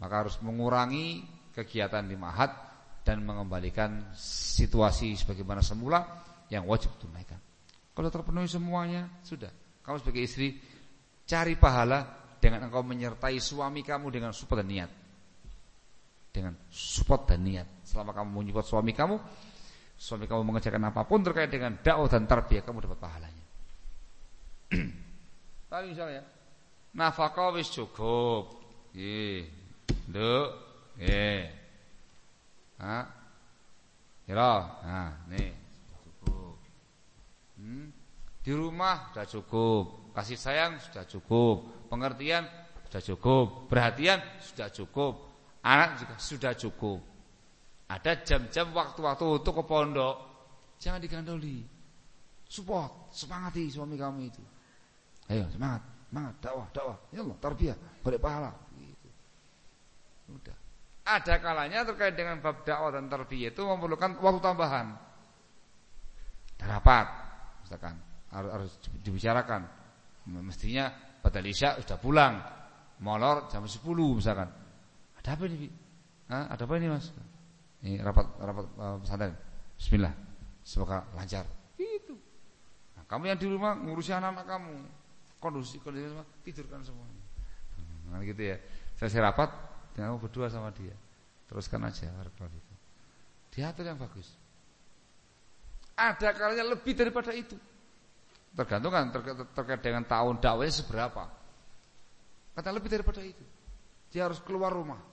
Maka harus mengurangi kegiatan di mahat dan mengembalikan situasi sebagaimana semula yang wajib tunaikan. Kalau terpenuhi semuanya, sudah. Kamu sebagai istri cari pahala dengan engkau menyertai suami kamu dengan dan niat dengan support dan niat. Selama kamu menyupport suami kamu, suami kamu mengerjakan apa pun terkait dengan dakwah dan tarbiyah, kamu dapat pahalanya. Tapi misalnya, nafkah wis cukup. Nggih. Nduk, nggih. Ha? Kira, nah, nih cukup. Hmm? Di rumah sudah cukup, kasih sayang sudah cukup, pengertian sudah cukup, perhatian sudah cukup, Anak juga sudah cukup. Ada jam-jam waktu-waktu untuk ke pondok. Jangan digandoli. Support, semangati suami kamu itu. Ayo semangat, semangat dakwah, dakwah. Ya Allah, tarbiyah, balik pahala. Gitu. Udah. Ada kalanya terkait dengan bab dakwah dan tarbiyah itu memerlukan waktu tambahan. Rapat, misalkan harus, harus dibicarakan. Mestinya pada isya sudah pulang. Molor jam 10 misalkan. Ada apa ini? Hah? Ada apa ini Mas? Ini rapat rapat uh, pesantren. Bismillah. Semoga lancar. Itu. Nah, kamu yang di rumah ngurusi anak-anak kamu. Kondisi kondisi semua tidurkan semuanya. Nah, gitu ya. Saya rapat, kamu berdua sama dia. Teruskan aja rapat itu. Diatur yang bagus. Ada kalanya lebih daripada itu. Tergantung kan terkait dengan tahun dakwahnya seberapa. Kata lebih daripada itu. Dia harus keluar rumah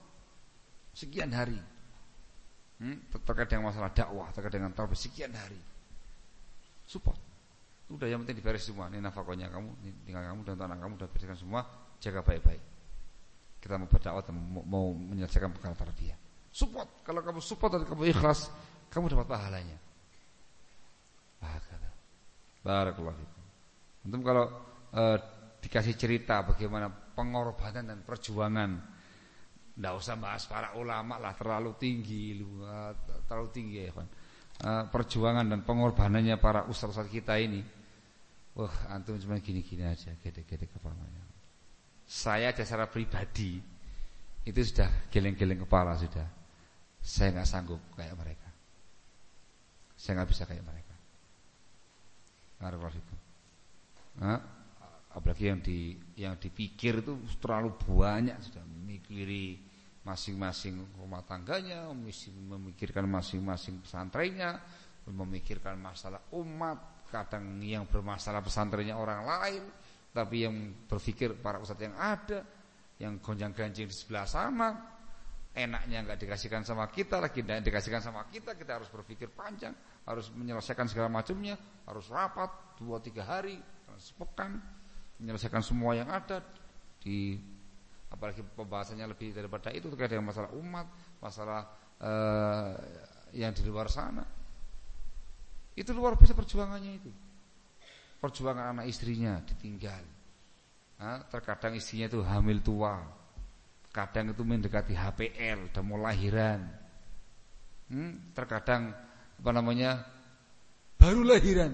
sekian hari hmm? terkait dengan masalah dakwah, terkait dengan tarbiyah sekian hari. Support. Udah yang penting diberes semua. Ini nafakonya kamu, ini tinggal kamu dan anak kamu udah bereskan semua, jaga baik-baik. Kita mau berdakwah dan mau, menyelesaikan perkara tarbiyah. Support. Kalau kamu support dan kamu ikhlas, kamu dapat pahalanya. Bahagia. Barakallahu fikum. Kalau uh, dikasih cerita bagaimana pengorbanan dan perjuangan tidak usah bahas para ulama lah terlalu tinggi, terlalu tinggi ya kan. Perjuangan dan pengorbanannya para ustaz-ustaz kita ini. Wah, antum cuma gini-gini aja, gede-gede kepalanya. Saya secara pribadi itu sudah geleng-geleng kepala sudah. Saya nggak sanggup kayak mereka. Saya nggak bisa kayak mereka. Nah, apalagi yang di yang dipikir itu terlalu banyak sudah memikiri masing-masing rumah tangganya, memikirkan masing-masing pesantrennya, memikirkan masalah umat, kadang yang bermasalah pesantrennya orang lain, tapi yang berpikir para ustadz yang ada, yang gonjang-ganjing di sebelah sana, enaknya nggak dikasihkan sama kita, lagi tidak dikasihkan sama kita, kita harus berpikir panjang, harus menyelesaikan segala macamnya, harus rapat dua tiga hari, sepekan, menyelesaikan semua yang ada di apalagi pembahasannya lebih daripada itu terkait dengan masalah umat, masalah uh, yang di luar sana. Itu luar biasa perjuangannya itu. Perjuangan anak istrinya ditinggal. Nah, terkadang istrinya itu hamil tua. Kadang itu mendekati HPL, dan mau lahiran. Hmm, terkadang apa namanya? baru lahiran.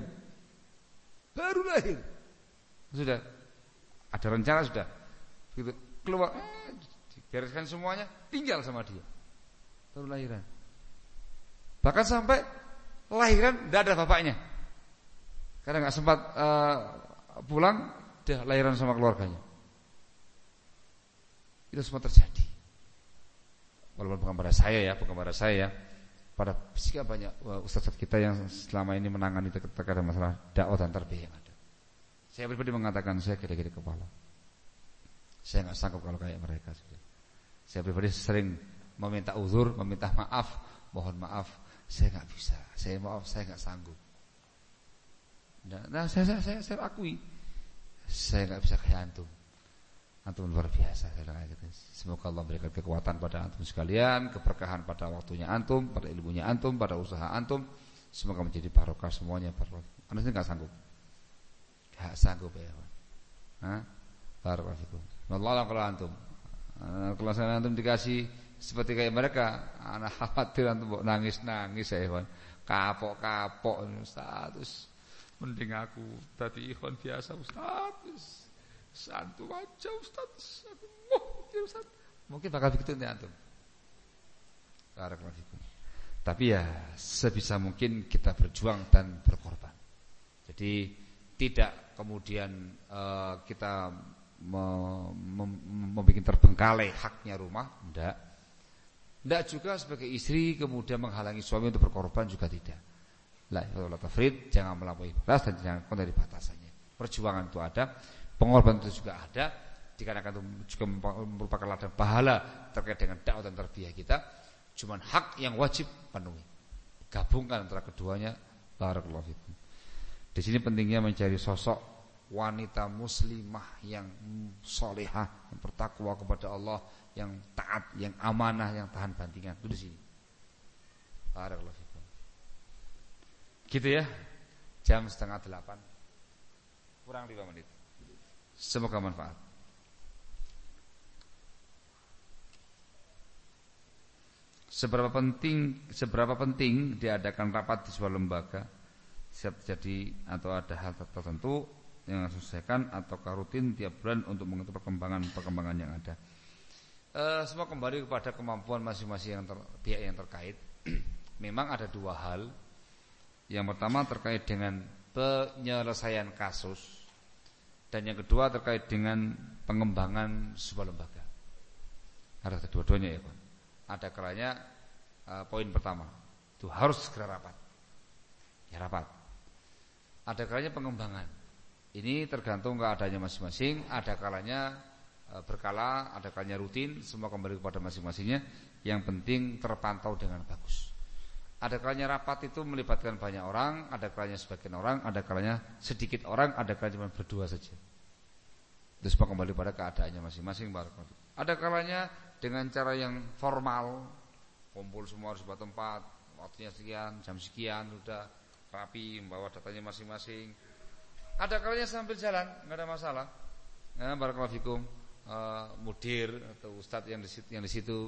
Baru lahir. Sudah ada rencana sudah. Gitu keluar. Eh, dibereskan semuanya tinggal sama dia. Baru lahiran. Bahkan sampai lahiran tidak ada bapaknya. Karena nggak sempat uh, pulang dia lahiran sama keluarganya. Itu semua terjadi. Walaupun bukan pada saya ya bukan pada saya ya. Pada sekian banyak uh, ustaz kita yang selama ini menangani terkait masalah dakwah dan tarbiyah ada. Saya pribadi mengatakan saya gede-gede kepala saya nggak sanggup kalau kayak mereka. Saya pribadi sering meminta uzur, meminta maaf, mohon maaf, saya nggak bisa. Saya maaf, saya nggak sanggup. Nah, nah saya, saya, saya, saya akui, saya nggak bisa kayak antum. Antum luar biasa. Semoga Allah memberikan kekuatan pada antum sekalian, keberkahan pada waktunya antum, pada ilmunya antum, pada usaha antum. Semoga menjadi barokah semuanya. Barokah. Anda nggak sanggup, nggak sanggup ya. Hah? Allah kalau antum. Eh, kalau saya antum dikasih seperti kayak mereka, anak khawatir antum nangis-nangis ya ikhwan. Kapok-kapok status mending aku tadi ikhwan biasa Ustaz. Santu aja mau Ustaz. Mungkin bakal begitu nih antum. Tapi ya sebisa mungkin kita berjuang dan berkorban. Jadi tidak kemudian uh, kita membuat terbengkalai haknya rumah, tidak. Tidak juga sebagai istri kemudian menghalangi suami untuk berkorban juga tidak. La tafrid, jangan melampaui batas dan jangan konten dari batasannya. Perjuangan itu ada, pengorbanan itu juga ada, dikarenakan itu juga merupakan ladang pahala terkait dengan dakwah dan terbiah kita. Cuman hak yang wajib penuhi. Gabungkan antara keduanya. Barakallahu fikum. Di sini pentingnya mencari sosok wanita muslimah yang solehah, yang bertakwa kepada Allah, yang taat, yang amanah, yang tahan bantingan. Itu di sini. Barakallahu. Gitu ya. Jam setengah delapan. Kurang lima menit. Semoga manfaat. Seberapa penting seberapa penting diadakan rapat di sebuah lembaga setiap terjadi atau ada hal tertentu yang harus diselesaikan atau rutin tiap bulan untuk mengetahui perkembangan-perkembangan yang ada. E, semua kembali kepada kemampuan masing-masing yang ter, pihak yang terkait. Memang ada dua hal. Yang pertama terkait dengan penyelesaian kasus dan yang kedua terkait dengan pengembangan sebuah lembaga. Ada kedua-duanya ya, Pak ada kalanya uh, poin pertama itu harus segera rapat. Ya rapat. Ada kalanya pengembangan. Ini tergantung keadaannya masing-masing. Ada kalanya uh, berkala, ada kalanya rutin. Semua kembali kepada masing-masingnya. Yang penting terpantau dengan bagus. Ada kalanya rapat itu melibatkan banyak orang, ada kalanya sebagian orang, ada kalanya sedikit orang, ada kalanya cuma berdua saja. Itu semua kembali pada keadaannya masing-masing. Ada kalanya dengan cara yang formal, kumpul semua di sebuah tempat, waktunya sekian, jam sekian sudah rapi membawa datanya masing-masing. Ada kalanya sambil jalan, nggak ada masalah. Nah, barakallahu uh, mudir atau ustadz yang di situ, yang di situ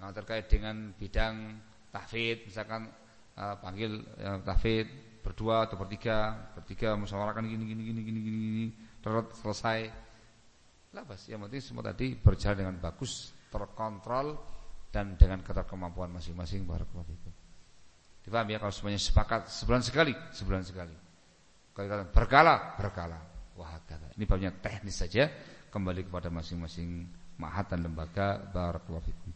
uh, terkait dengan bidang tahfidz, misalkan uh, panggil uh, tahfidz berdua atau bertiga, bertiga musyawarahkan gini gini gini gini gini, gini selesai. Lah yang penting semua tadi berjalan dengan bagus terkontrol dan dengan kata kemampuan masing-masing barakallahu fikum. Dipaham ya kalau semuanya sepakat sebulan sekali, sebulan sekali. Kata berkala, berkala. Wah, kata. Ini babnya teknis saja, kembali kepada masing-masing mahat dan lembaga barakallahu fikum.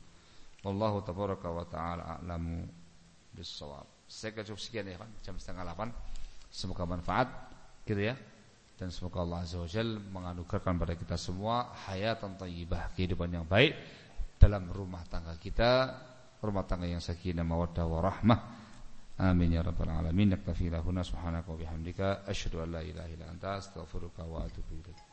Wallahu tabaraka wa taala a'lamu bissawab. Saya cukup sekian ya kan, jam setengah delapan. Semoga manfaat gitu ya. Dan semoga Allah Azza wa Jalla menganugerahkan pada kita semua hayatan thayyibah, kehidupan yang baik dalam rumah tangga kita rumah tangga yang sakinah mawaddah warahmah amin ya rabbal alamin. Naktafi lahuna subhanaka wa bihamdika. Asyhadu an la ilaha illa anta astaghfiruka wa atubu ilaik